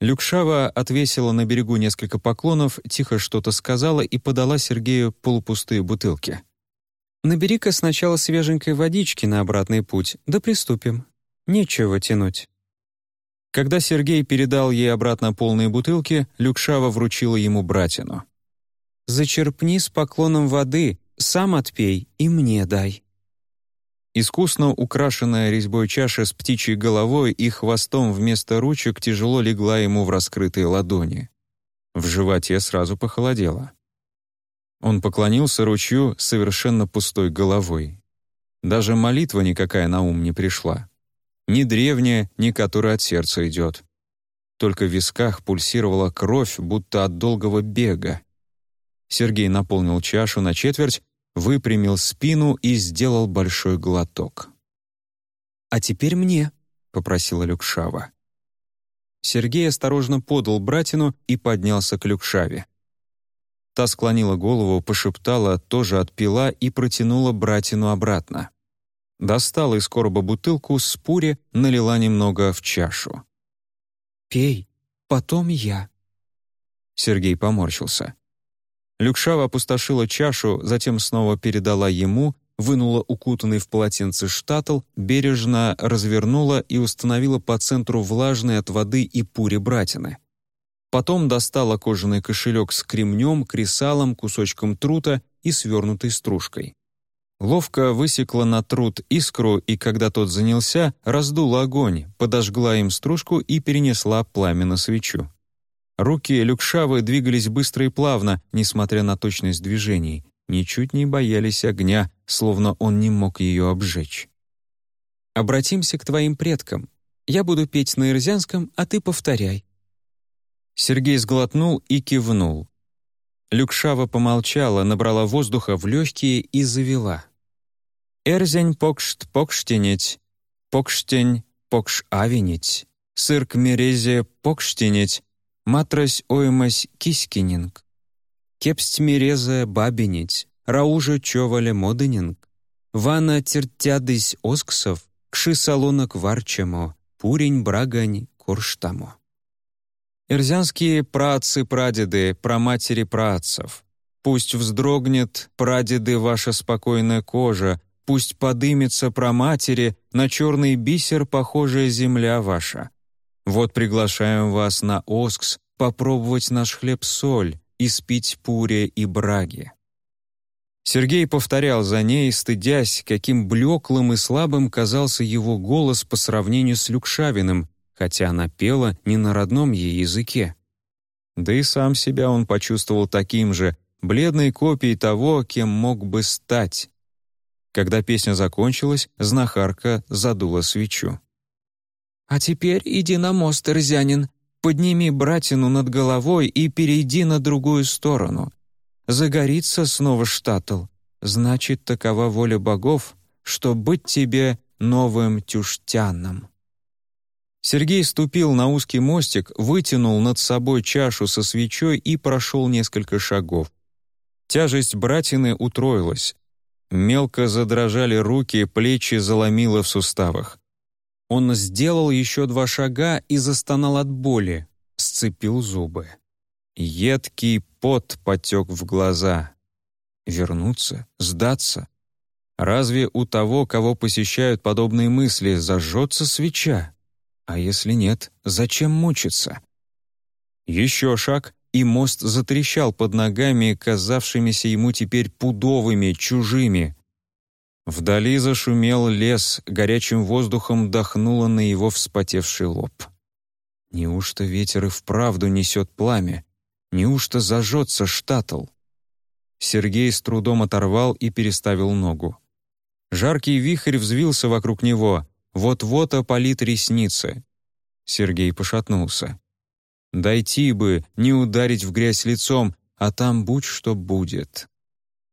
Люкшава отвесила на берегу несколько поклонов, тихо что-то сказала и подала Сергею полупустые бутылки. «Набери-ка сначала свеженькой водички на обратный путь, да приступим. Нечего тянуть». Когда Сергей передал ей обратно полные бутылки, Люкшава вручила ему братину. Зачерпни с поклоном воды, сам отпей и мне дай». Искусно украшенная резьбой чаша с птичьей головой и хвостом вместо ручек тяжело легла ему в раскрытые ладони. В животе сразу похолодело. Он поклонился ручью совершенно пустой головой. Даже молитва никакая на ум не пришла. Ни древняя, ни которая от сердца идет. Только в висках пульсировала кровь, будто от долгого бега. Сергей наполнил чашу на четверть, выпрямил спину и сделал большой глоток. «А теперь мне», — попросила Люкшава. Сергей осторожно подал братину и поднялся к Люкшаве. Та склонила голову, пошептала, тоже отпила и протянула братину обратно. Достала из короба бутылку с пури, налила немного в чашу. «Пей, потом я». Сергей поморщился. Люкшава опустошила чашу, затем снова передала ему, вынула укутанный в полотенце штатл, бережно развернула и установила по центру влажной от воды и пури братины. Потом достала кожаный кошелек с кремнем, кресалом, кусочком трута и свернутой стружкой. Ловко высекла на труд искру, и когда тот занялся, раздула огонь, подожгла им стружку и перенесла пламя на свечу. Руки Люкшавы двигались быстро и плавно, несмотря на точность движений, ничуть не боялись огня, словно он не мог ее обжечь. «Обратимся к твоим предкам. Я буду петь на ирзянском, а ты повторяй». Сергей сглотнул и кивнул. Люкшава помолчала, набрала воздуха в легкие и завела. «Эрзень покшт покштенеть, покштень покш авенеть, сырк мерезе покштенеть, матрась оймась кискининг, кепсть мирезе бабинить, рауже човале модынинг, вана тертядысь осксов, кши салонок варчемо, пурень брагань курштамо. Ирзянские праотцы-прадеды, праматери праотцев. Пусть вздрогнет, прадеды, ваша спокойная кожа, пусть подымется праматери, на черный бисер похожая земля ваша. Вот приглашаем вас на Оскс попробовать наш хлеб-соль, испить пуре и браги». Сергей повторял за ней, стыдясь, каким блеклым и слабым казался его голос по сравнению с Люкшавиным, хотя она пела не на родном ей языке. Да и сам себя он почувствовал таким же, бледной копией того, кем мог бы стать. Когда песня закончилась, знахарка задула свечу. «А теперь иди на мост, Рзянин, подними братину над головой и перейди на другую сторону. Загорится снова штатл. Значит, такова воля богов, что быть тебе новым тюштяном». Сергей ступил на узкий мостик, вытянул над собой чашу со свечой и прошел несколько шагов. Тяжесть братины утроилась. Мелко задрожали руки, плечи заломило в суставах. Он сделал еще два шага и застонал от боли, сцепил зубы. Едкий пот потек в глаза. Вернуться? Сдаться? Разве у того, кого посещают подобные мысли, зажжется свеча? А если нет, зачем мучиться? Еще шаг, и мост затрещал под ногами, казавшимися ему теперь пудовыми, чужими. Вдали зашумел лес, горячим воздухом дохнуло на его вспотевший лоб. Неужто ветер и вправду несет пламя? Неужто зажжется штатл? Сергей с трудом оторвал и переставил ногу. Жаркий вихрь взвился вокруг него, вот-вот опалит ресницы. Сергей пошатнулся. Дойти бы, не ударить в грязь лицом, а там будь что будет.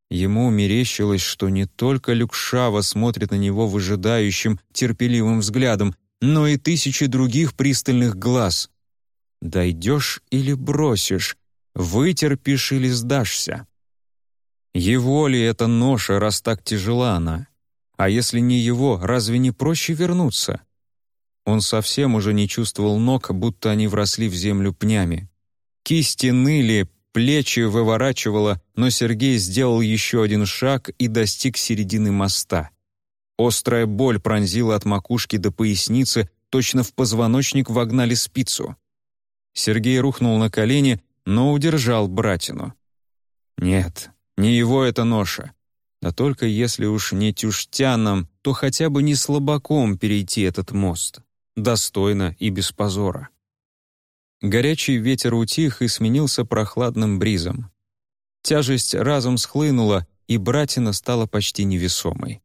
Ему мерещилось, что не только Люкшава смотрит на него выжидающим, терпеливым взглядом, но и тысячи других пристальных глаз. «Дойдешь или бросишь? Вытерпишь или сдашься. Его ли это ноша, раз так тяжела она? А если не его, разве не проще вернуться? Он совсем уже не чувствовал ног, будто они вросли в землю пнями. Кисти ныли, плечи выворачивало, но Сергей сделал еще один шаг и достиг середины моста. Острая боль пронзила от макушки до поясницы, точно в позвоночник вогнали спицу. Сергей рухнул на колени, но удержал братину. Нет, не его это ноша. Да только если уж не тюштяном, то хотя бы не слабаком перейти этот мост. Достойно и без позора. Горячий ветер утих и сменился прохладным бризом. Тяжесть разом схлынула, и братина стала почти невесомой.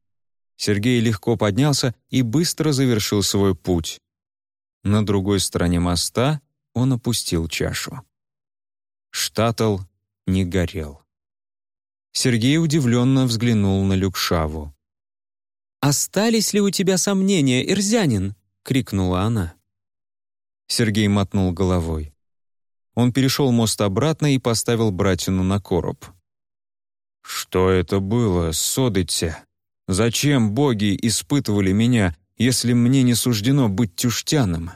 Сергей легко поднялся и быстро завершил свой путь. На другой стороне моста он опустил чашу. Штатл не горел. Сергей удивленно взглянул на Люкшаву. «Остались ли у тебя сомнения, Ирзянин?» — крикнула она. Сергей мотнул головой. Он перешел мост обратно и поставил братину на короб. «Что это было, Содыця? Зачем боги испытывали меня, если мне не суждено быть тюштяном?»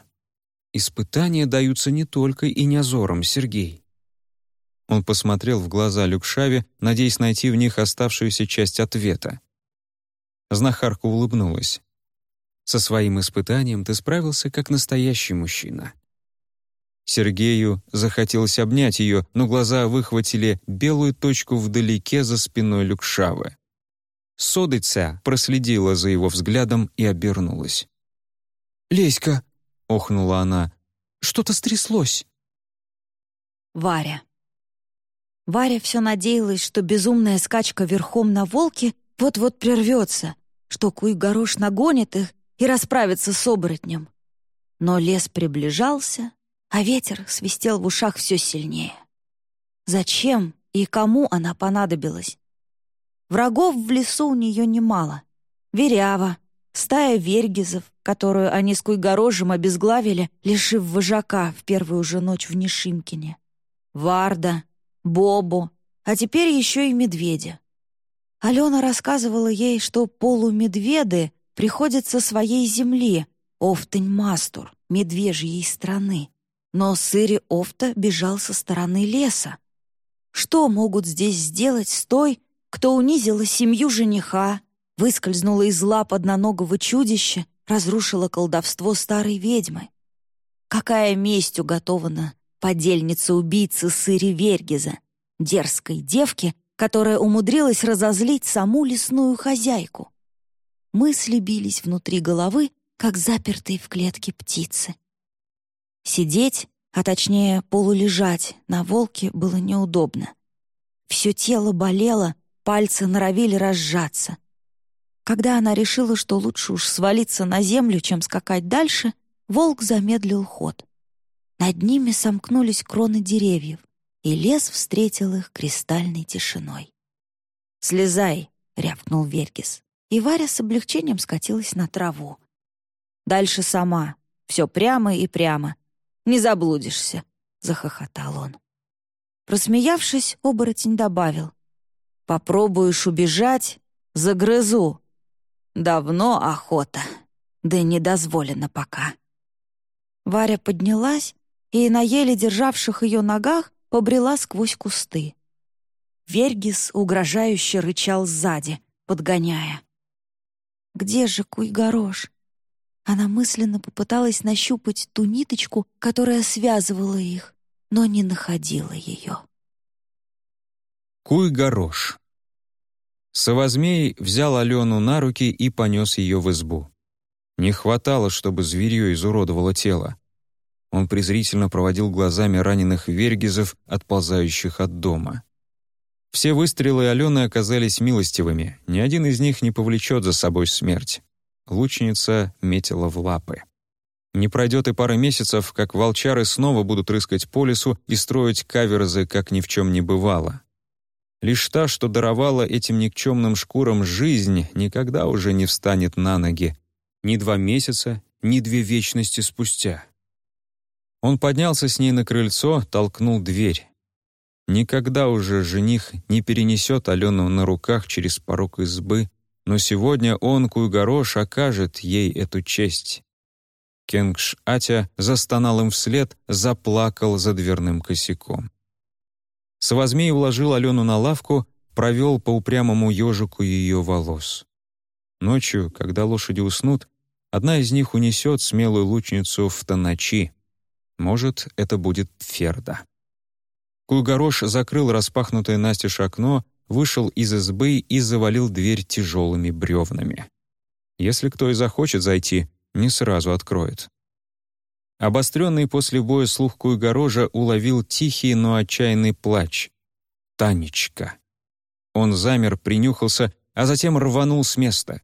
«Испытания даются не только и не озором, Сергей. Он посмотрел в глаза Люкшаве, надеясь найти в них оставшуюся часть ответа. Знахарка улыбнулась. «Со своим испытанием ты справился как настоящий мужчина». Сергею захотелось обнять ее, но глаза выхватили белую точку вдалеке за спиной Люкшавы. Содыця проследила за его взглядом и обернулась. «Леська!» — охнула она. «Что-то стряслось!» Варя. Варя все надеялась, что безумная скачка верхом на волке вот-вот прервется, что Куй-Горош нагонит их и расправится с оборотнем. Но лес приближался, а ветер свистел в ушах все сильнее. Зачем и кому она понадобилась? Врагов в лесу у нее немало. Верява, стая вергизов, которую они с Куйгорожем обезглавили, лишив вожака в первую же ночь в Нишимкине. Варда — Бобу, а теперь еще и медведя. Алена рассказывала ей, что полумедведы приходят со своей земли, Офтынь-Мастур, медвежьей страны. Но Сыри Офта бежал со стороны леса. Что могут здесь сделать с той, кто унизила семью жениха, выскользнула из лап одноногого чудища, разрушила колдовство старой ведьмы? Какая месть уготована подельнице убийцы Сыри Вергиза, дерзкой девке, которая умудрилась разозлить саму лесную хозяйку? Мысли бились внутри головы, как запертые в клетке птицы. Сидеть, а точнее полулежать, на волке было неудобно. Все тело болело, пальцы норовили разжаться. Когда она решила, что лучше уж свалиться на землю, чем скакать дальше, волк замедлил ход. Над ними сомкнулись кроны деревьев, и лес встретил их кристальной тишиной. «Слезай!» — рявкнул Вергис, и Варя с облегчением скатилась на траву. «Дальше сама. Все прямо и прямо. Не заблудишься», — захохотал он. Просмеявшись, оборотень добавил. «Попробуешь убежать — загрызу. Давно охота, да не дозволено пока». Варя поднялась и на еле державших ее ногах побрела сквозь кусты. Вергис угрожающе рычал сзади, подгоняя. «Где же Куйгорош?» Она мысленно попыталась нащупать ту ниточку, которая связывала их, но не находила ее. Куй-горош. Совозмей взял Алену на руки и понес ее в избу. Не хватало, чтобы зверье изуродовало тело. Он презрительно проводил глазами раненых вергизов, отползающих от дома. Все выстрелы Алены оказались милостивыми, ни один из них не повлечет за собой смерть. Лучница метила в лапы. Не пройдет и пара месяцев, как волчары снова будут рыскать по лесу и строить каверзы, как ни в чем не бывало. Лишь та, что даровала этим никчемным шкурам жизнь, никогда уже не встанет на ноги. Ни два месяца, ни две вечности спустя. Он поднялся с ней на крыльцо, толкнул дверь. Никогда уже жених не перенесет Алену на руках через порог избы, но сегодня он, Куйгорош, окажет ей эту честь. Кенгш Атя застонал им вслед, заплакал за дверным косяком. Свазмей уложил Алену на лавку, провел по упрямому ежику ее волос. Ночью, когда лошади уснут, одна из них унесет смелую лучницу в Таначи. Может, это будет Ферда. Куйгорош закрыл распахнутое настежь окно, вышел из избы и завалил дверь тяжелыми бревнами. Если кто и захочет зайти, не сразу откроет. Обостренный после боя слух Куйгорожа уловил тихий, но отчаянный плач. «Танечка!» Он замер, принюхался, а затем рванул с места.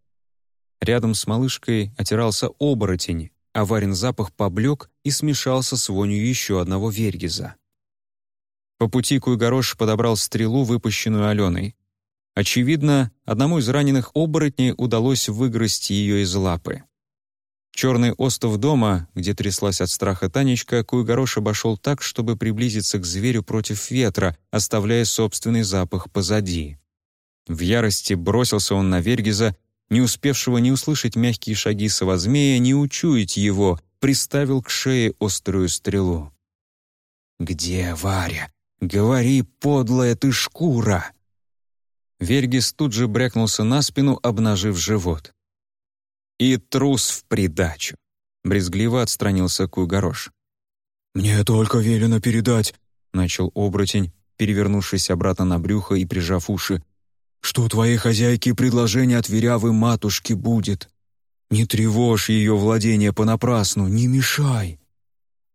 Рядом с малышкой отирался оборотень, а варен запах поблек и смешался с вонью еще одного вергиза. По пути Куйгорош подобрал стрелу, выпущенную Аленой. Очевидно, одному из раненых оборотней удалось выгрызть ее из лапы. Черный остов дома, где тряслась от страха Танечка, Куйгорош обошел так, чтобы приблизиться к зверю против ветра, оставляя собственный запах позади. В ярости бросился он на Вергиза, не успевшего ни услышать мягкие шаги совозмея, ни учуять его, приставил к шее острую стрелу. «Где Варя?» «Говори, подлая ты шкура!» Вергис тут же брякнулся на спину, обнажив живот. «И трус в придачу!» — брезгливо отстранился Куйгорош. «Мне только велено передать», — начал оборотень, перевернувшись обратно на брюхо и прижав уши, «что твоей хозяйки предложение от верявы матушки будет. Не тревожь ее владение понапрасну, не мешай».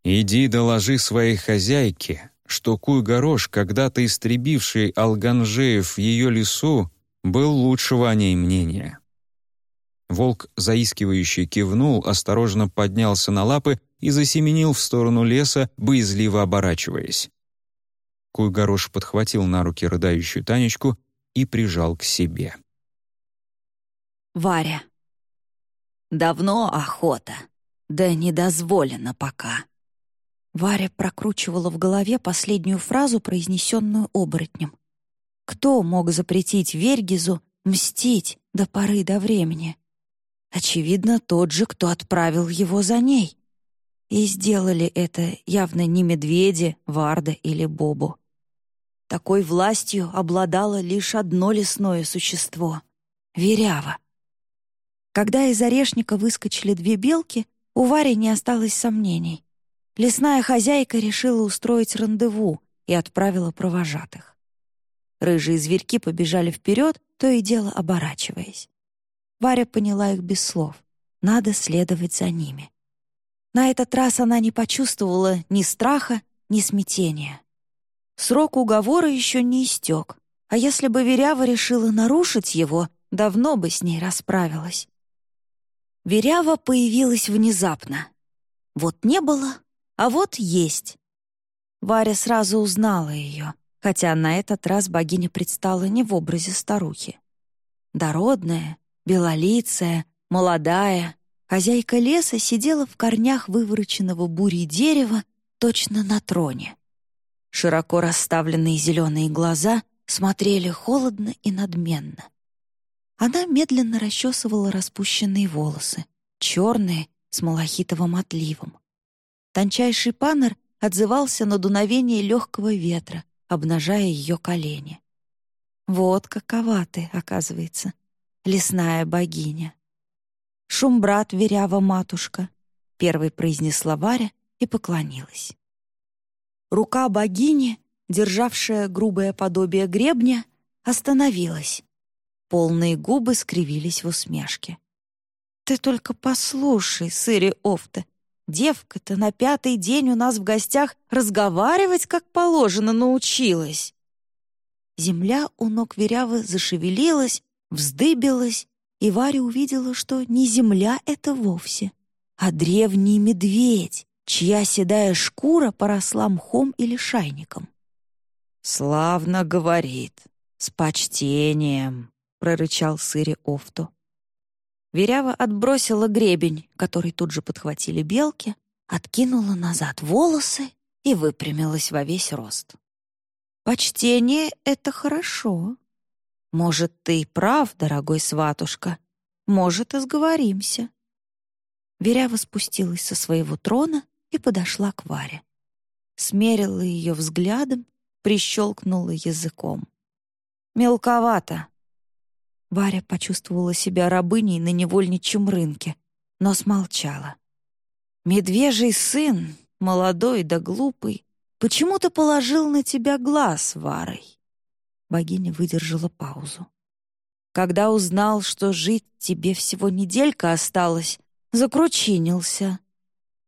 «Иди доложи своей хозяйке, что Куй-Горош, когда-то истребивший Алганжеев в ее лесу, был лучшего о ней мнения. Волк, заискивающий, кивнул, осторожно поднялся на лапы и засеменил в сторону леса, боязливо оборачиваясь. Куй-Горош подхватил на руки рыдающую Танечку и прижал к себе. Варя. Давно охота, да не дозволено пока. Варя прокручивала в голове последнюю фразу, произнесенную оборотнем. Кто мог запретить Вергизу мстить до поры до времени? Очевидно, тот же, кто отправил его за ней. И сделали это явно не медведи, Варда или Бобу. Такой властью обладало лишь одно лесное существо — Верява. Когда из орешника выскочили две белки, у Вари не осталось сомнений. Лесная хозяйка решила устроить рандеву и отправила провожатых. Рыжие зверьки побежали вперед, то и дело оборачиваясь. Варя поняла их без слов. Надо следовать за ними. На этот раз она не почувствовала ни страха, ни смятения. Срок уговора еще не истек, а если бы Верява решила нарушить его, давно бы с ней расправилась. Верява появилась внезапно. Вот не было, а вот есть. Варя сразу узнала ее, хотя на этот раз богиня предстала не в образе старухи. Дородная, белолицая, молодая, хозяйка леса сидела в корнях вывороченного бурей дерева точно на троне. Широко расставленные зеленые глаза смотрели холодно и надменно. Она медленно расчесывала распущенные волосы, черные, с малахитовым отливом. Тончайший панер отзывался на дуновение легкого ветра, обнажая ее колени. Вот какова ты, оказывается, лесная богиня. «Шумбрат, верява матушка», — первой произнесла Варя и поклонилась. Рука богини, державшая грубое подобие гребня, остановилась. Полные губы скривились в усмешке. «Ты только послушай, сыри Офта, девка-то на пятый день у нас в гостях разговаривать как положено научилась». Земля у ног Верявы зашевелилась, вздыбилась, и Варя увидела, что не земля это вовсе, а древний медведь, чья седая шкура поросла мхом или шайником. «Славно говорит, с почтением», — прорычал Сыри Офту. Верява отбросила гребень, который тут же подхватили белки, откинула назад волосы и выпрямилась во весь рост. «Почтение — это хорошо. Может, ты прав, дорогой сватушка. Может, и сговоримся». Верява спустилась со своего трона и подошла к Варе. Смерила ее взглядом, прищелкнула языком. «Мелковато». Варя почувствовала себя рабыней на невольничьем рынке, но смолчала. «Медвежий сын, молодой да глупый, почему-то положил на тебя глаз, Варой». Богиня выдержала паузу. «Когда узнал, что жить тебе всего неделька осталось, закручинился.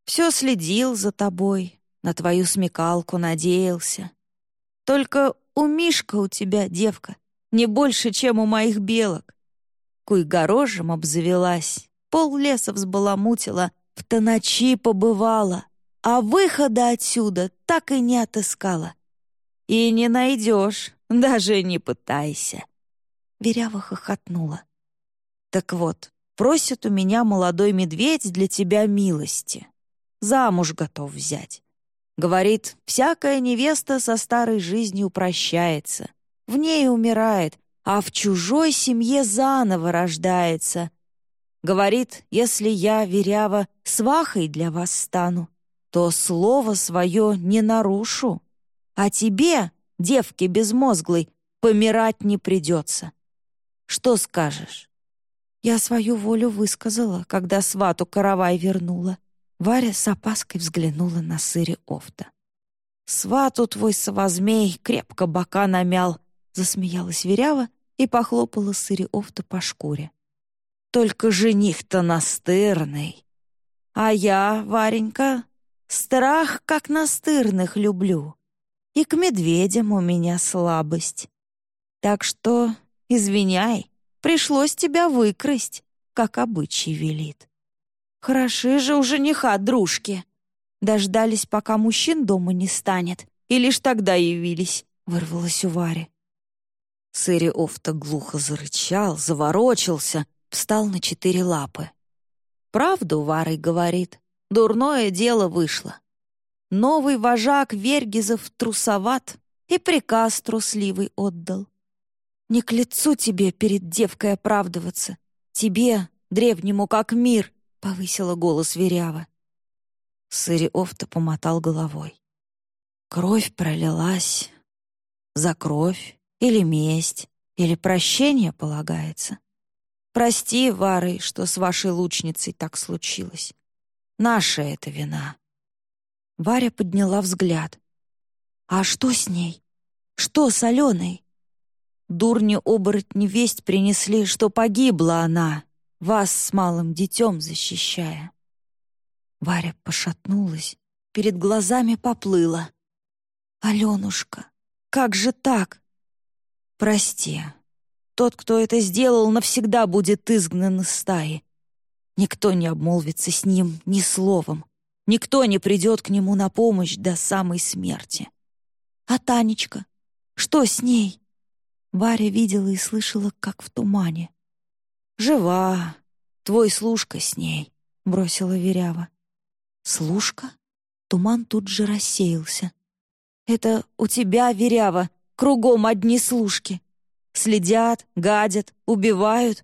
Все следил за тобой, на твою смекалку надеялся. Только у Мишка у тебя, девка, не больше, чем у моих белок. Куйгорожем обзавелась, пол леса взбаламутила, в тоночи побывала, а выхода отсюда так и не отыскала. И не найдешь, даже не пытайся. Верява хохотнула. Так вот, просит у меня молодой медведь для тебя милости. Замуж готов взять. Говорит, всякая невеста со старой жизнью прощается, в ней умирает, а в чужой семье заново рождается. Говорит, если я, верява, свахой для вас стану, то слово свое не нарушу, а тебе, девке безмозглой, помирать не придется. Что скажешь? Я свою волю высказала, когда свату каравай вернула. Варя с опаской взглянула на сыре Офта. «Свату твой совозмей крепко бока намял», — засмеялась Верява и похлопала сыре Офта по шкуре. «Только жених-то настырный. А я, Варенька, страх как настырных люблю. И к медведям у меня слабость. Так что, извиняй, пришлось тебя выкрасть, как обычай велит». Хороши же у жениха дружки. Дождались, пока мужчин дома не станет, и лишь тогда явились, вырвалась у Вари. Сыри Офта глухо зарычал, заворочился, встал на четыре лапы. «Правду Варой говорит, дурное дело вышло. Новый вожак Вергизов трусоват и приказ трусливый отдал. Не к лицу тебе перед девкой оправдываться, тебе, древнему как мир, — повысила голос Верява. Сыриофта помотал головой. Кровь пролилась. За кровь или месть, или прощение полагается. Прости, Вары, что с вашей лучницей так случилось. Наша это вина. Варя подняла взгляд. А что с ней? Что с Аленой? Дурни-оборотни весть принесли, что погибла она, вас с малым детем защищая. Варя пошатнулась, перед глазами поплыла. «Аленушка, как же так?» «Прости, тот, кто это сделал, навсегда будет изгнан из стаи. Никто не обмолвится с ним ни словом, никто не придет к нему на помощь до самой смерти. А Танечка? Что с ней?» Варя видела и слышала, как в тумане. «Жива. Твой служка с ней», — бросила Верява. «Служка?» Туман тут же рассеялся. «Это у тебя, Верява, кругом одни служки. Следят, гадят, убивают.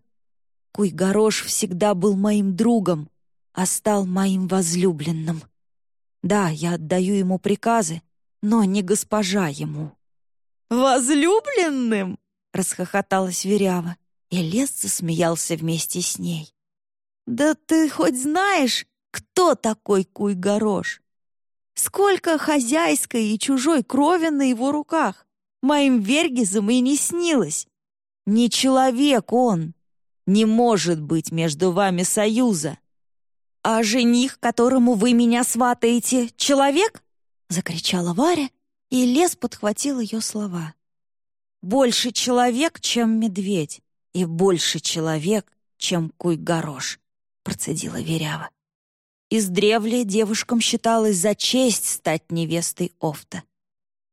Куй-горош всегда был моим другом, а стал моим возлюбленным. Да, я отдаю ему приказы, но не госпожа ему». «Возлюбленным?» — расхохоталась Верява, и лес засмеялся вместе с ней. «Да ты хоть знаешь, кто такой Куй-Горош? Сколько хозяйской и чужой крови на его руках? Моим Вергизам и не снилось. Не человек он. Не может быть между вами союза. А жених, которому вы меня сватаете, человек? Закричала Варя, и лес подхватил ее слова. Больше человек, чем медведь, и больше человек, чем Куй-Горош, процедила Верява. Издревле девушкам считалось за честь стать невестой Офта.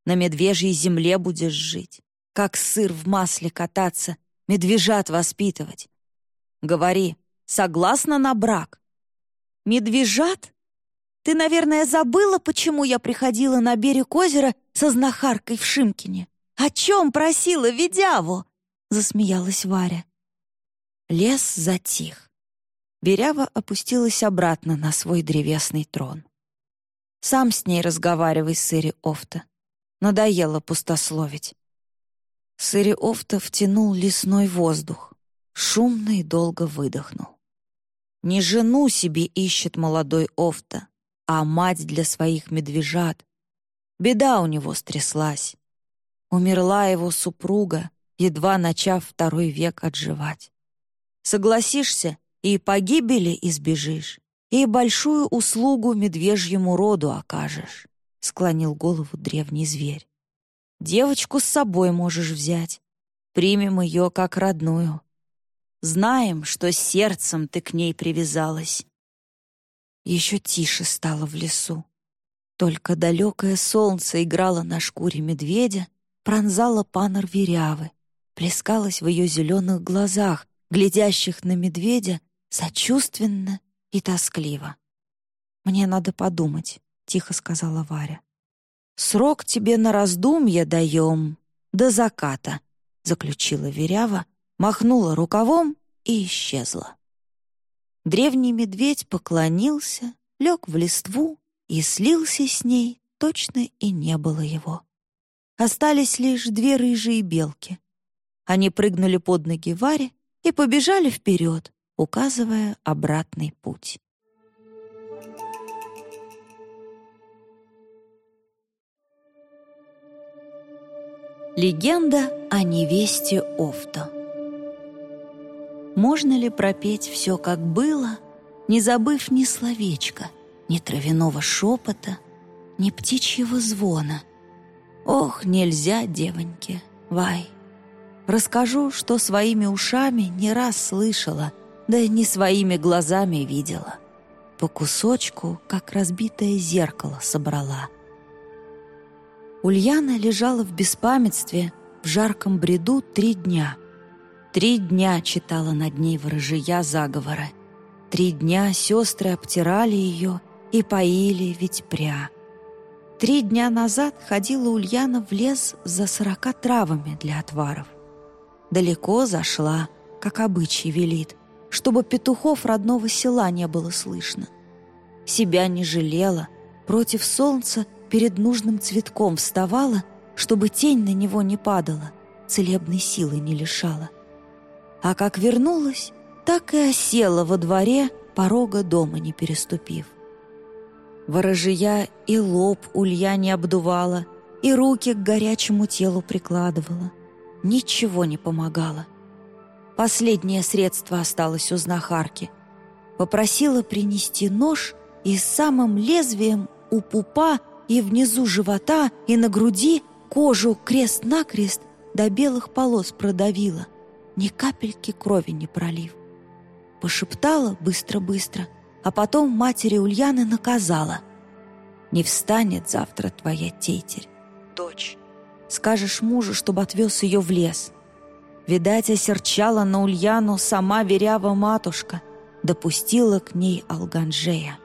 На медвежьей земле будешь жить, как сыр в масле кататься, медвежат воспитывать. Говори, согласна на брак? Медвежат? Ты, наверное, забыла, почему я приходила на берег озера со знахаркой в Шимкине? О чем просила Ведяву? Засмеялась Варя. Лес затих. Берява опустилась обратно на свой древесный трон. «Сам с ней разговаривай, Сыри Офта. Надоело пустословить». Сыри Офта втянул лесной воздух, шумно и долго выдохнул. Не жену себе ищет молодой Офта, а мать для своих медвежат. Беда у него стряслась. Умерла его супруга, едва начав второй век отживать. Согласишься, и погибели избежишь, и большую услугу медвежьему роду окажешь», — склонил голову древний зверь. «Девочку с собой можешь взять. Примем ее как родную. Знаем, что сердцем ты к ней привязалась». Еще тише стало в лесу. Только далекое солнце играло на шкуре медведя, пронзало панор верявы, плескалось в ее зеленых глазах, глядящих на медведя сочувственно и тоскливо. «Мне надо подумать», — тихо сказала Варя. «Срок тебе на раздумье даем до заката», — заключила Верява, махнула рукавом и исчезла. Древний медведь поклонился, лег в листву и слился с ней, точно и не было его. Остались лишь две рыжие белки. Они прыгнули под ноги Варе и побежали вперед, указывая обратный путь. Легенда о невесте Офта Можно ли пропеть все, как было, не забыв ни словечка, ни травяного шепота, ни птичьего звона? Ох, нельзя, девоньки, вай! Расскажу, что своими ушами не раз слышала — да и не своими глазами видела. По кусочку, как разбитое зеркало, собрала. Ульяна лежала в беспамятстве, в жарком бреду три дня. Три дня читала над ней ворожия заговора. Три дня сестры обтирали ее и поили ведь пря. Три дня назад ходила Ульяна в лес за сорока травами для отваров. Далеко зашла, как обычай велит, чтобы петухов родного села не было слышно. себя не жалела, против солнца перед нужным цветком вставала, чтобы тень на него не падала, целебной силы не лишала. А как вернулась, так и осела во дворе, порога дома не переступив. Ворожия и лоб Улья не обдувала, и руки к горячему телу прикладывала. Ничего не помогало. Последнее средство осталось у знахарки. Попросила принести нож и самым лезвием у пупа и внизу живота и на груди кожу крест-накрест до белых полос продавила, ни капельки крови не пролив. Пошептала быстро-быстро, а потом матери Ульяны наказала. «Не встанет завтра твоя тетерь, дочь. Скажешь мужу, чтобы отвез ее в лес». Видать, осерчала на Ульяну сама верява матушка, допустила к ней Алганжея.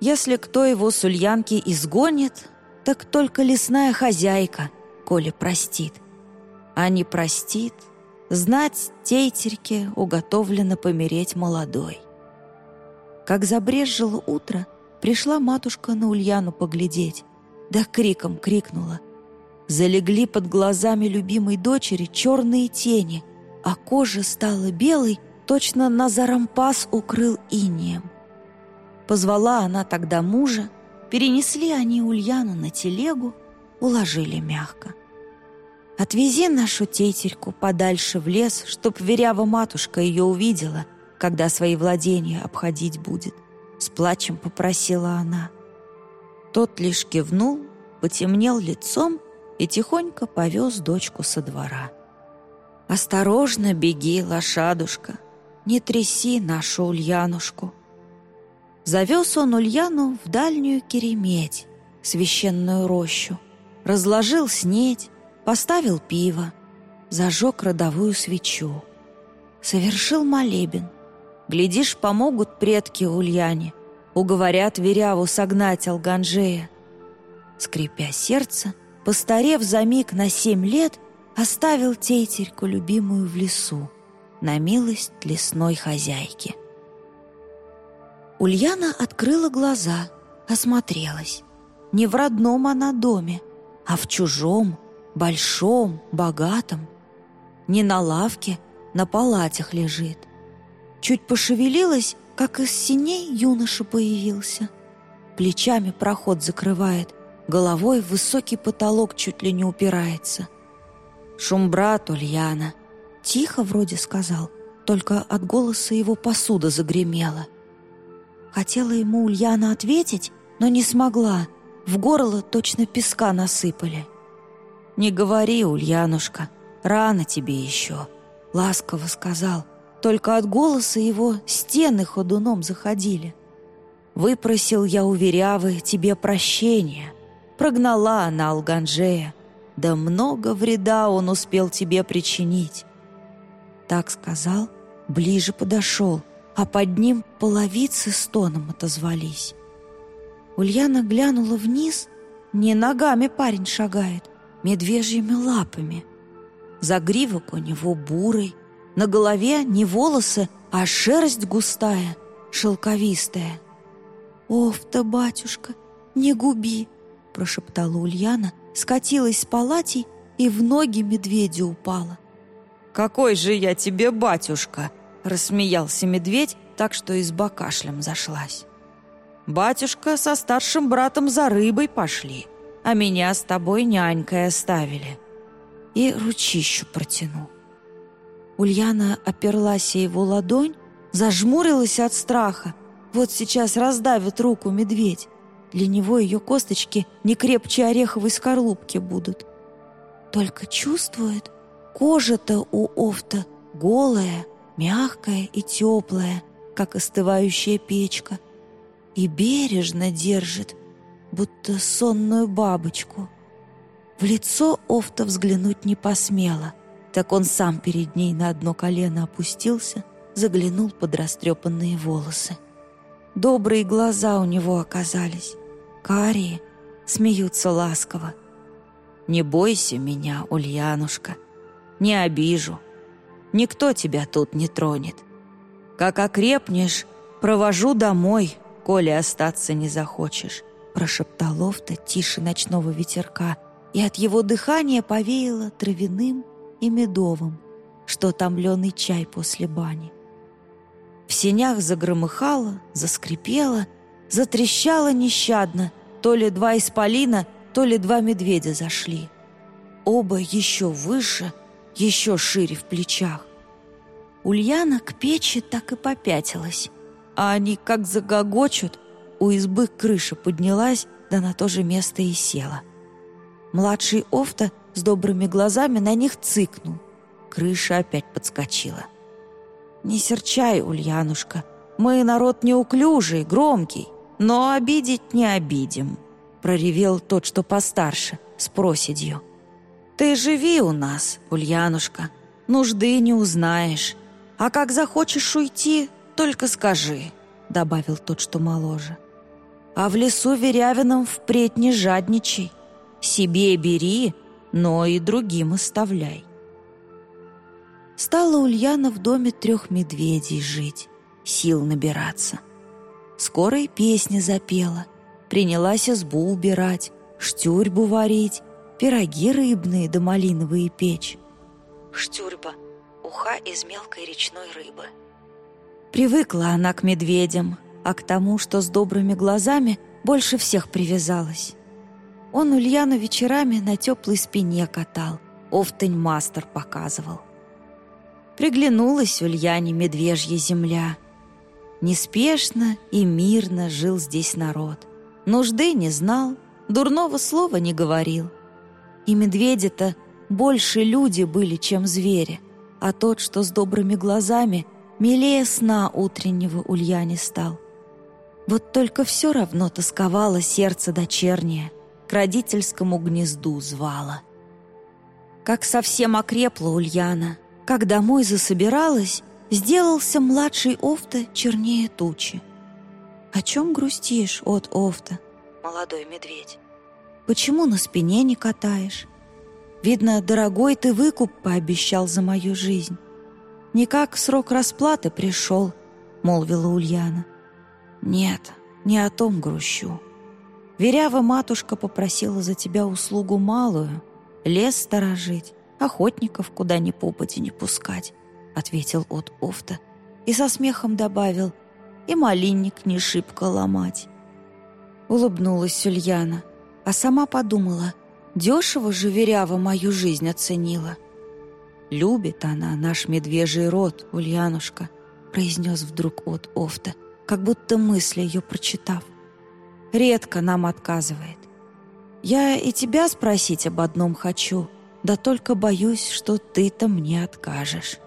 Если кто его с Ульянки изгонит, так только лесная хозяйка, коли простит. А не простит, знать тейтерьке уготовлено помереть молодой. Как забрежило утро, пришла матушка на Ульяну поглядеть, да криком крикнула. Залегли под глазами любимой дочери черные тени, а кожа стала белой, точно Назарампас укрыл инием. Позвала она тогда мужа, перенесли они Ульяну на телегу, уложили мягко. «Отвези нашу тетерьку подальше в лес, чтоб верява матушка ее увидела, когда свои владения обходить будет», — с плачем попросила она. Тот лишь кивнул, потемнел лицом и тихонько повез дочку со двора. «Осторожно беги, лошадушка, не тряси нашу Ульянушку», Завез он Ульяну в дальнюю Кереметь, священную рощу, разложил снедь, поставил пиво, зажег родовую свечу. Совершил молебен. Глядишь, помогут предки Ульяне, уговорят Веряву согнать Алганжея. Скрипя сердце, постарев за миг на семь лет, оставил тейтерьку любимую в лесу на милость лесной хозяйки. Ульяна открыла глаза, осмотрелась. Не в родном она доме, а в чужом, большом, богатом. Не на лавке, на палатях лежит. Чуть пошевелилась, как из синей юноша появился. Плечами проход закрывает, головой в высокий потолок чуть ли не упирается. «Шумбрат, Ульяна!» Тихо вроде сказал, только от голоса его посуда загремела — Хотела ему Ульяна ответить, но не смогла. В горло точно песка насыпали. «Не говори, Ульянушка, рано тебе еще», — ласково сказал. Только от голоса его стены ходуном заходили. «Выпросил я у Верявы тебе прощения. Прогнала она Алганжея. Да много вреда он успел тебе причинить». Так сказал, ближе подошел — а под ним половицы стоном отозвались. Ульяна глянула вниз, не ногами парень шагает, медвежьими лапами. Загривок у него бурый, на голове не волосы, а шерсть густая, шелковистая. «Оф-то, батюшка, не губи!» — прошептала Ульяна, скатилась с палатей и в ноги медведю упала. «Какой же я тебе батюшка!» Рассмеялся медведь, так что изба кашлем зашлась. «Батюшка со старшим братом за рыбой пошли, а меня с тобой нянькой оставили». И ручищу протянул. Ульяна оперлась его ладонь, зажмурилась от страха. Вот сейчас раздавит руку медведь. Для него ее косточки не крепче ореховой скорлупки будут. Только чувствует, кожа-то у Офта голая, мягкая и теплая, как остывающая печка, и бережно держит, будто сонную бабочку. В лицо Офта взглянуть не посмела, так он сам перед ней на одно колено опустился, заглянул под растрепанные волосы. Добрые глаза у него оказались, карие, смеются ласково. «Не бойся меня, Ульянушка, не обижу, Никто тебя тут не тронет. Как окрепнешь, провожу домой, коли остаться не захочешь», прошептал Офта тише ночного ветерка, и от его дыхания повеяло травяным и медовым, что томленый чай после бани. В сенях загромыхало, заскрипело, затрещало нещадно, то ли два исполина, то ли два медведя зашли. Оба еще выше, еще шире в плечах. Ульяна к печи так и попятилась, а они как загогочут, у избы крыша поднялась, да на то же место и села. Младший Офта с добрыми глазами на них цыкнул. Крыша опять подскочила. «Не серчай, Ульянушка, мы народ неуклюжий, громкий, но обидеть не обидим», проревел тот, что постарше, с проседью. «Ты живи у нас, Ульянушка, нужды не узнаешь, а как захочешь уйти, только скажи», добавил тот, что моложе. «А в лесу Верявином впредь не жадничай, себе бери, но и другим оставляй». Стала Ульяна в доме трех медведей жить, сил набираться. Скоро и песни запела, принялась избу убирать, штюрьбу варить, пироги рыбные да малиновые печь. Штюрьба — уха из мелкой речной рыбы. Привыкла она к медведям, а к тому, что с добрыми глазами больше всех привязалась. Он Ульяну вечерами на теплой спине катал, офтань мастер показывал. Приглянулась Ульяне медвежья земля. Неспешно и мирно жил здесь народ. Нужды не знал, дурного слова не говорил. И медведи-то больше люди были, чем звери, а тот, что с добрыми глазами, милее сна утреннего Ульяне стал. Вот только все равно тосковало сердце дочернее, к родительскому гнезду звало. Как совсем окрепла Ульяна — как домой засобиралась, сделался младший Офта чернее тучи. «О чем грустишь, от Офта, молодой медведь? Почему на спине не катаешь? Видно, дорогой ты выкуп пообещал за мою жизнь. Никак срок расплаты пришел», — молвила Ульяна. «Нет, не о том грущу. Верява матушка попросила за тебя услугу малую, лес сторожить, охотников куда ни попади не пускать», — ответил от Офта и со смехом добавил, «и малинник не шибко ломать». Улыбнулась Ульяна, а сама подумала, дешево же Верява мою жизнь оценила. «Любит она наш медвежий род, Ульянушка», — произнес вдруг от Офта, как будто мысли ее прочитав. «Редко нам отказывает. Я и тебя спросить об одном хочу», да только боюсь, что ты-то мне откажешь».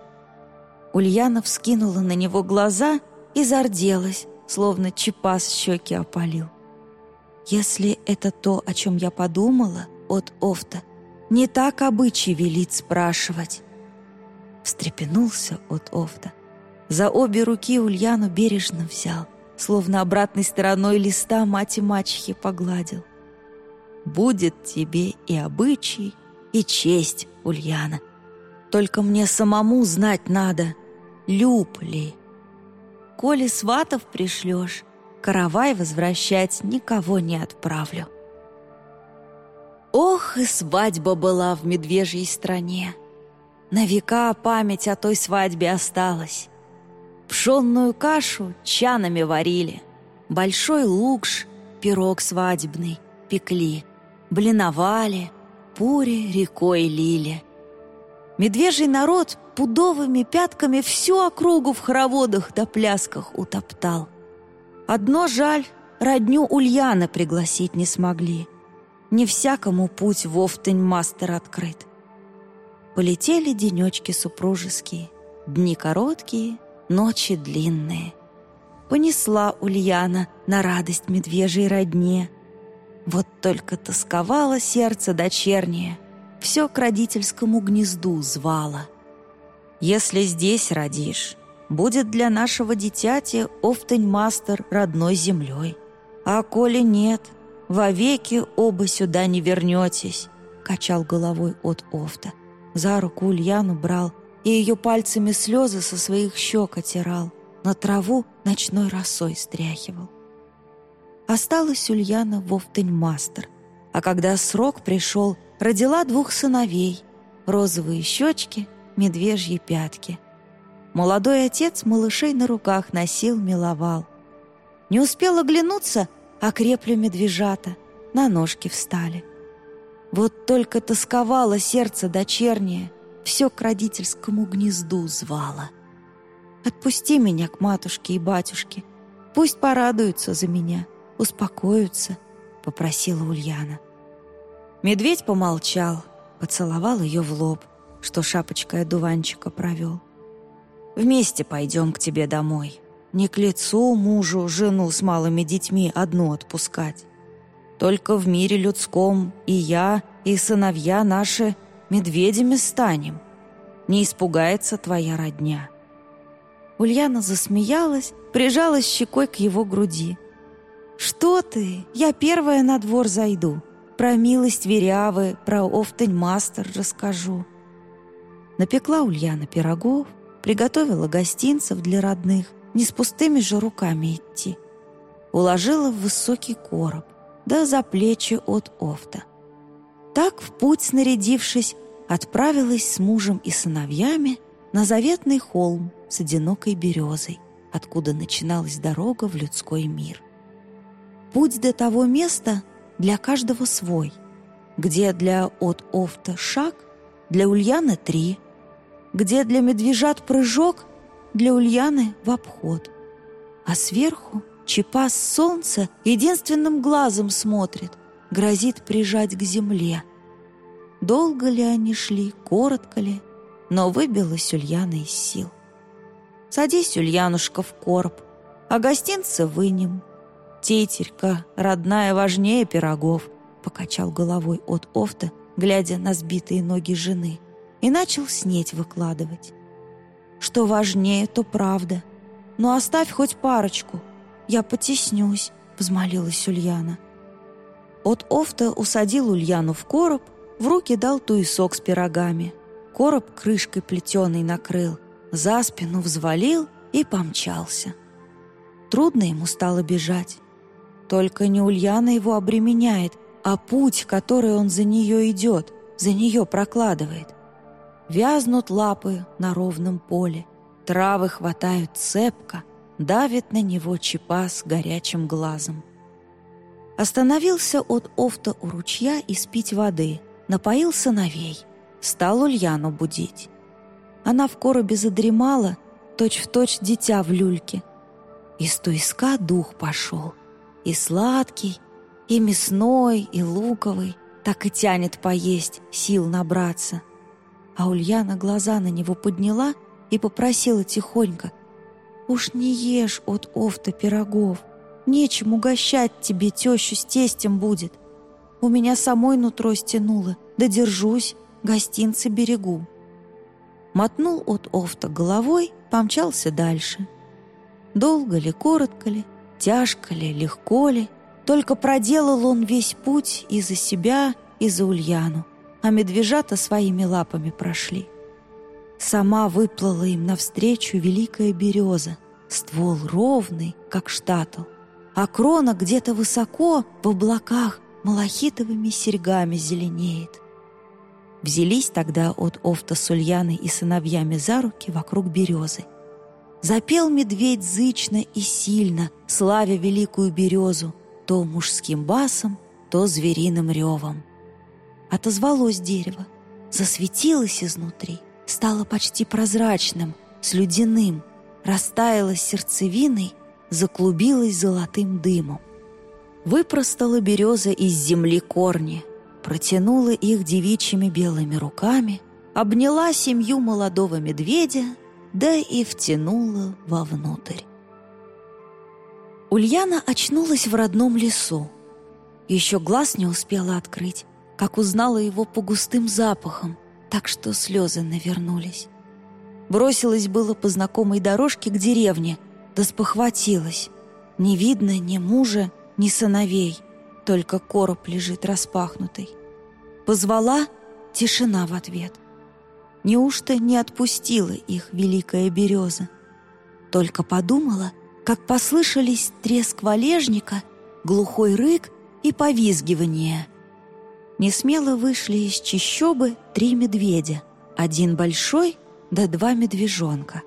Ульяна вскинула на него глаза и зарделась, словно чепас щеки опалил. «Если это то, о чем я подумала, от Офта, не так обычай велит спрашивать». Встрепенулся от Офта. За обе руки Ульяну бережно взял, словно обратной стороной листа мать и мачехи погладил. «Будет тебе и обычай, и честь, Ульяна. Только мне самому знать надо, люб ли. Коли сватов пришлешь, каравай возвращать никого не отправлю. Ох, и свадьба была в медвежьей стране. На века память о той свадьбе осталась. Пшенную кашу чанами варили, большой лукш, пирог свадебный пекли, блиновали — Пури рекой лили. Медвежий народ пудовыми пятками всю округу в хороводах да плясках утоптал. Одно жаль, родню Ульяна пригласить не смогли. Не всякому путь в Офтынь мастер открыт. Полетели денечки супружеские, дни короткие, ночи длинные. Понесла Ульяна на радость медвежьей родне — вот только тосковало сердце дочернее, все к родительскому гнезду звало. Если здесь родишь, будет для нашего дитяти Офтень-мастер родной землей. А коли нет, вовеки оба сюда не вернетесь, качал головой от Офта. За руку Ульяну брал и ее пальцами слезы со своих щек отирал, на траву ночной росой стряхивал. осталась Ульяна Вофтень-мастер. А когда срок пришел, родила двух сыновей — розовые щечки, медвежьи пятки. Молодой отец малышей на руках носил, миловал. Не успел оглянуться, а крепли медвежата, на ножки встали. Вот только тосковало сердце дочернее, все к родительскому гнезду звало. Отпусти меня к матушке и батюшке, пусть порадуются за меня, успокоятся, попросила Ульяна. Медведь помолчал, поцеловал ее в лоб, что шапочкой одуванчика провел. «Вместе пойдем к тебе домой. Не к лицу мужу жену с малыми детьми одну отпускать. Только в мире людском и я, и сыновья наши медведями станем. Не испугается твоя родня». Ульяна засмеялась, прижалась щекой к его груди. «Что ты? Я первая на двор зайду. Про милость Верявы, про Офтень-мастер расскажу». Напекла Ульяна пирогов, приготовила гостинцев для родных, не с пустыми же руками идти. Уложила в высокий короб, да за плечи от офта. Так, в путь снарядившись, отправилась с мужем и сыновьями на заветный холм с одинокой березой, откуда начиналась дорога в людской мир. Путь до того места для каждого свой, где для от офта шаг, для Ульяны три, где для медвежат прыжок, для Ульяны в обход. А сверху Чипас солнца единственным глазом смотрит, грозит прижать к земле. Долго ли они шли, коротко ли, но выбилась Ульяна из сил. «Садись, Ульянушка, в короб, а гостинцы вынем. Тетерька, родная, важнее пирогов», — покачал головой от офта, глядя на сбитые ноги жены, и начал снеть выкладывать. «Что важнее, то правда. Но оставь хоть парочку, «Я потеснюсь», — взмолилась Ульяна. От Офта усадил Ульяну в короб, в руки дал туесок с пирогами. Короб крышкой плетеный накрыл, за спину взвалил и помчался. Трудно ему стало бежать. Только не Ульяна его обременяет, а путь, который он за нее идет, за нее прокладывает. Вязнут лапы на ровном поле, травы хватают цепко, давит на него чипас горячим глазом. Остановился от офта у ручья испить воды, напоил сыновей, стал Ульяну будить. Она в коробе задремала, точь-в-точь точь дитя в люльке. Из туиска дух пошел, и сладкий, и мясной, и луковый, так и тянет поесть, сил набраться. А Ульяна глаза на него подняла и попросила тихонько Уж не ешь от офта пирогов. Нечем угощать тебе, тещу с тестем будет. У меня самой нутро стянуло, да держусь, гостинцы берегу. Мотнул от офта головой, помчался дальше. Долго ли, коротко ли, тяжко ли, легко ли, только проделал он весь путь и за себя, и за Ульяну, а медвежата своими лапами прошли. Сама выплыла им навстречу великая береза, ствол ровный, как штатл, а крона где-то высоко в облаках малахитовыми серьгами зеленеет. Взялись тогда от Офта с Ульяной и сыновьями за руки вокруг березы. Запел медведь зычно и сильно, славя великую березу, то мужским басом, то звериным ревом. Отозвалось дерево, засветилось изнутри — стало почти прозрачным, слюдяным, растаяло сердцевиной, заклубилось золотым дымом. Выпростала береза из земли корни, протянула их девичьими белыми руками, обняла семью молодого медведя, да и втянула вовнутрь. Ульяна очнулась в родном лесу. Еще глаз не успела открыть, как узнала его по густым запахам — так что слезы навернулись. Бросилась было по знакомой дорожке к деревне, да спохватилась. Не видно ни мужа, ни сыновей, только короб лежит распахнутый. Позвала — тишина в ответ. Неужто не отпустила их великая береза? Только подумала, как послышались треск валежника, глухой рык и повизгивание. Несмело вышли из чищобы три медведя. Один большой, да два медвежонка.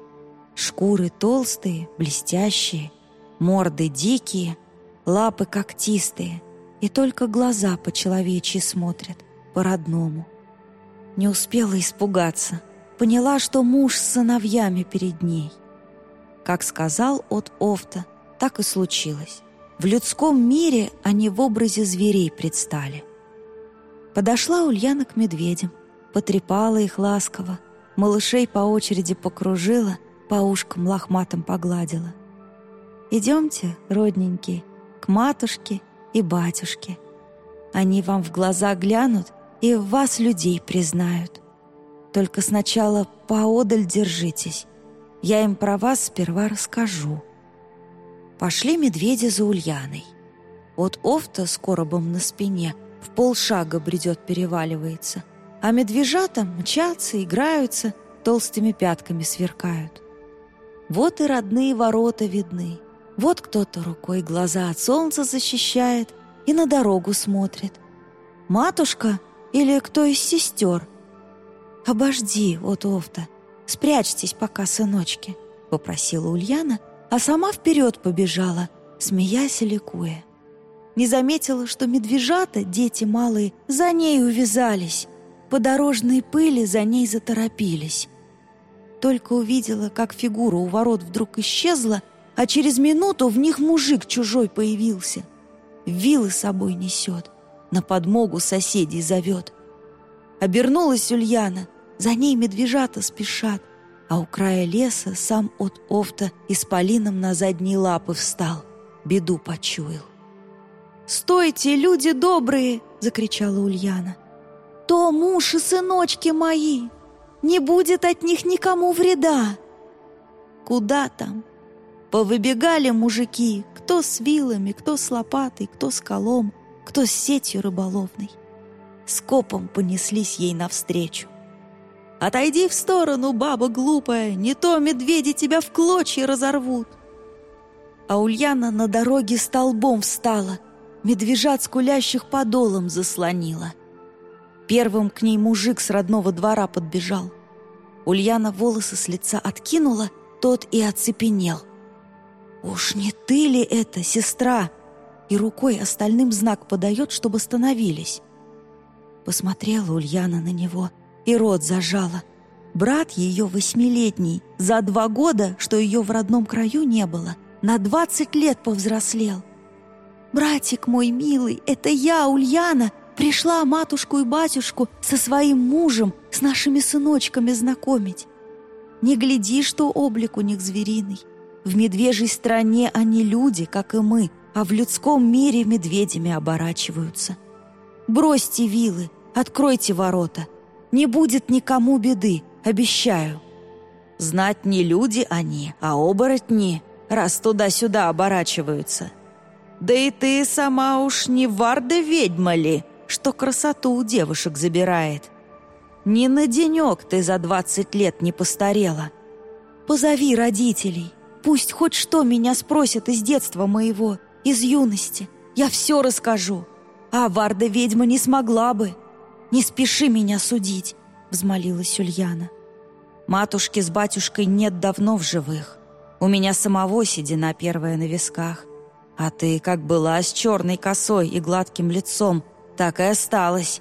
Шкуры толстые, блестящие, морды дикие, лапы когтистые, и только глаза по-человечьи смотрят, по-родному. Не успела испугаться, поняла, что муж с сыновьями перед ней. Как сказал от Офта, так и случилось. В людском мире они в образе зверей предстали. Подошла Ульяна к медведям, потрепала их ласково, малышей по очереди покружила, по ушкам лохматым погладила. «Идемте, родненькие, к матушке и батюшке. Они вам в глаза глянут и в вас людей признают. Только сначала поодаль держитесь. Я им про вас сперва расскажу». Пошли медведи за Ульяной. От Офта с коробом на спине в полшага бредет, переваливается, а медвежата мчатся, играются, толстыми пятками сверкают. Вот и родные ворота видны. Вот кто-то рукой глаза от солнца защищает и на дорогу смотрит. Матушка или кто из сестер? «Обожди, от Офта, спрячьтесь пока, сыночки», — попросила Ульяна — а сама вперед побежала, смеясь и ликуя. Не заметила, что медвежата, дети малые, за ней увязались, по дорожной пыли за ней заторопились. Только увидела, как фигура у ворот вдруг исчезла, а через минуту в них мужик чужой появился. Вилы собой несет, на подмогу соседей зовет. Обернулась Ульяна, за ней медвежата спешат, а у края леса сам от Офта исполином на задние лапы встал, беду почуял. «Стойте, люди добрые!» — закричала Ульяна. «То муж и сыночки мои! Не будет от них никому вреда!» «Куда там?» Повыбегали мужики, кто с вилами, кто с лопатой, кто с колом, кто с сетью рыболовной. Скопом понеслись ей навстречу. Отойди в сторону, баба глупая, не то медведи тебя в клочья разорвут. А Ульяна на дороге столбом встала, медвежат скулящих подолом заслонила. Первым к ней мужик с родного двора подбежал. Ульяна волосы с лица откинула, тот и оцепенел. «Уж не ты ли это, сестра?» И рукой остальным знак подает, чтобы становились. Посмотрела Ульяна на него — и рот зажала. Брат ее восьмилетний, за два года, что ее в родном краю не было, на двадцать лет повзрослел. «Братик мой милый, это я, Ульяна, пришла матушку и батюшку со своим мужем, с нашими сыночками знакомить. Не гляди, что облик у них звериный. В медвежьей стране они люди, как и мы, а в людском мире медведями оборачиваются. Бросьте вилы, откройте ворота, не будет никому беды, обещаю. Знать не люди они, а оборотни, раз туда-сюда оборачиваются. Да и ты сама уж не варда ведьма ли, что красоту у девушек забирает? Ни на денек ты за двадцать лет не постарела. Позови родителей, пусть хоть что меня спросят из детства моего, из юности. Я все расскажу. А Варда ведьма не смогла бы. «Не спеши меня судить», — взмолилась Ульяна. «Матушки с батюшкой нет давно в живых. У меня самого седина первая на висках. А ты как была с черной косой и гладким лицом, так и осталась.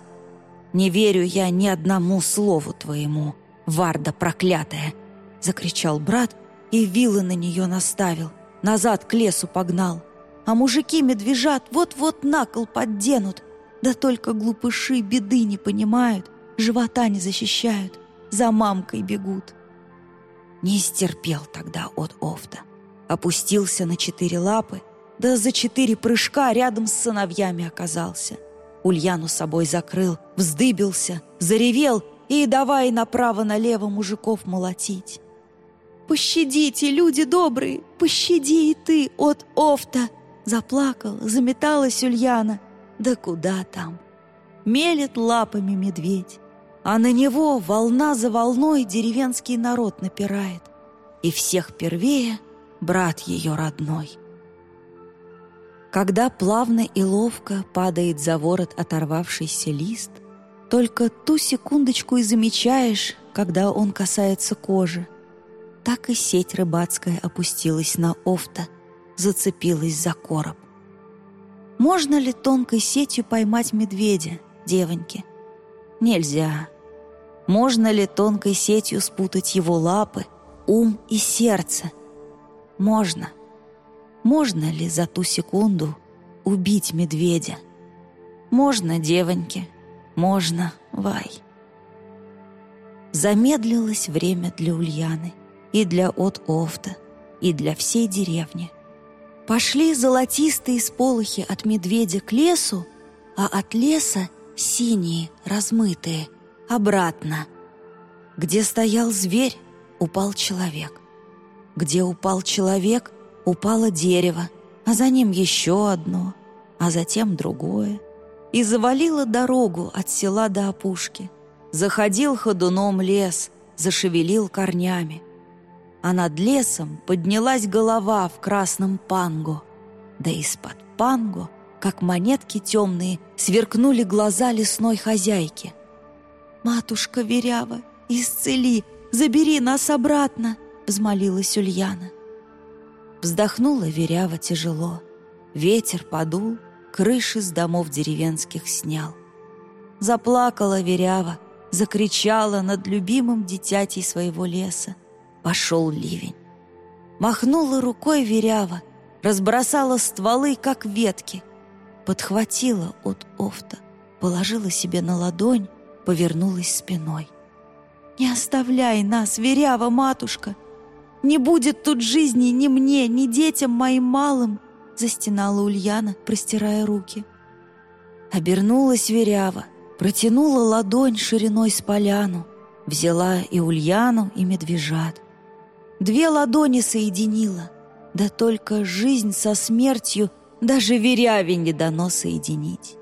Не верю я ни одному слову твоему, Варда проклятая!» — закричал брат и вилы на нее наставил, назад к лесу погнал. А мужики-медвежат вот-вот на кол подденут — да только глупыши беды не понимают, живота не защищают, за мамкой бегут. Не стерпел тогда от Офта. Опустился на четыре лапы, да за четыре прыжка рядом с сыновьями оказался. Ульяну собой закрыл, вздыбился, заревел и давай направо-налево мужиков молотить. «Пощадите, люди добрые, пощади и ты от Офта!» Заплакала, заметалась Ульяна — да куда там? Мелет лапами медведь, а на него волна за волной деревенский народ напирает. И всех первее брат ее родной. Когда плавно и ловко падает за ворот оторвавшийся лист, только ту секундочку и замечаешь, когда он касается кожи. Так и сеть рыбацкая опустилась на офта, зацепилась за короб. Можно ли тонкой сетью поймать медведя, девоньки? Нельзя. Можно ли тонкой сетью спутать его лапы, ум и сердце? Можно. Можно ли за ту секунду убить медведя? Можно, девоньки, можно, Вай. Замедлилось время для Ульяны и для От-Офта, и для всей деревни. Пошли золотистые сполохи от медведя к лесу, а от леса синие, размытые, обратно. Где стоял зверь, упал человек. Где упал человек, упало дерево, а за ним еще одно, а затем другое. И завалило дорогу от села до опушки. Заходил ходуном лес, зашевелил корнями. А над лесом поднялась голова в красном панго. Да из-под панго, как монетки темные, сверкнули глаза лесной хозяйки. «Матушка Верява, исцели, забери нас обратно!» — взмолилась Ульяна. Вздохнула Верява тяжело. Ветер подул, крыши с домов деревенских снял. Заплакала Верява, закричала над любимым дитятей своего леса. Пошел ливень. Махнула рукой Верява, разбросала стволы, как ветки. Подхватила от офта, положила себе на ладонь, повернулась спиной. «Не оставляй нас, Верява, матушка!» Не будет тут жизни ни мне, ни детям моим малым!» Застенала Ульяна, простирая руки. Обернулась Верява, протянула ладонь шириной с поляну, взяла и Ульяну, и медвежат. Две ладони соединила, да только жизнь со смертью даже Веряве не дано соединить.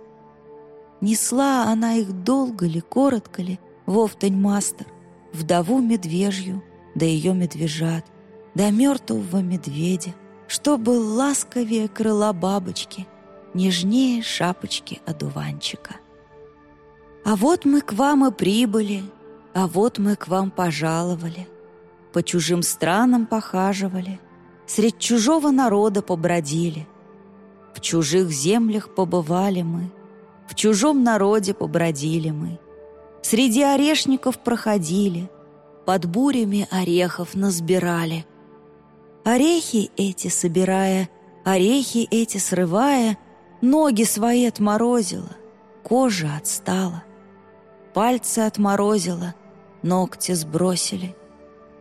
Несла она их долго ли, коротко ли, Вовтань мастер, вдову медвежью, да ее медвежат, до мертвого медведя, чтобы ласковее крыла бабочки, нежнее шапочки одуванчика. А вот мы к вам и прибыли, а вот мы к вам пожаловали, по чужим странам похаживали, средь чужого народа побродили, в чужих землях побывали мы, в чужом народе побродили мы, среди орешников проходили — под бурями орехов насбирали. Орехи эти собирая, орехи эти срывая, ноги свои отморозила, кожа отстала. Пальцы отморозила, ногти сбросили.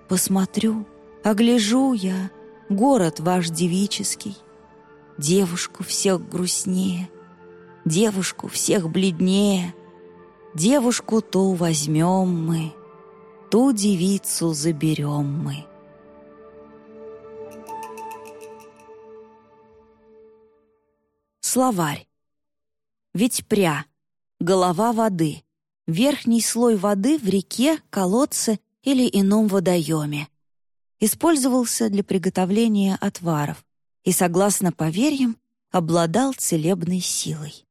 Посмотрю, огляжу я город ваш девический, девушку всех грустнее, девушку всех бледнее, девушку ту возьмем мы, ту девицу заберем мы. Словарь. Ведь пря, голова воды, верхний слой воды в реке, колодце или ином водоеме. Использовался для приготовления отваров и, согласно поверьям, обладал целебной силой.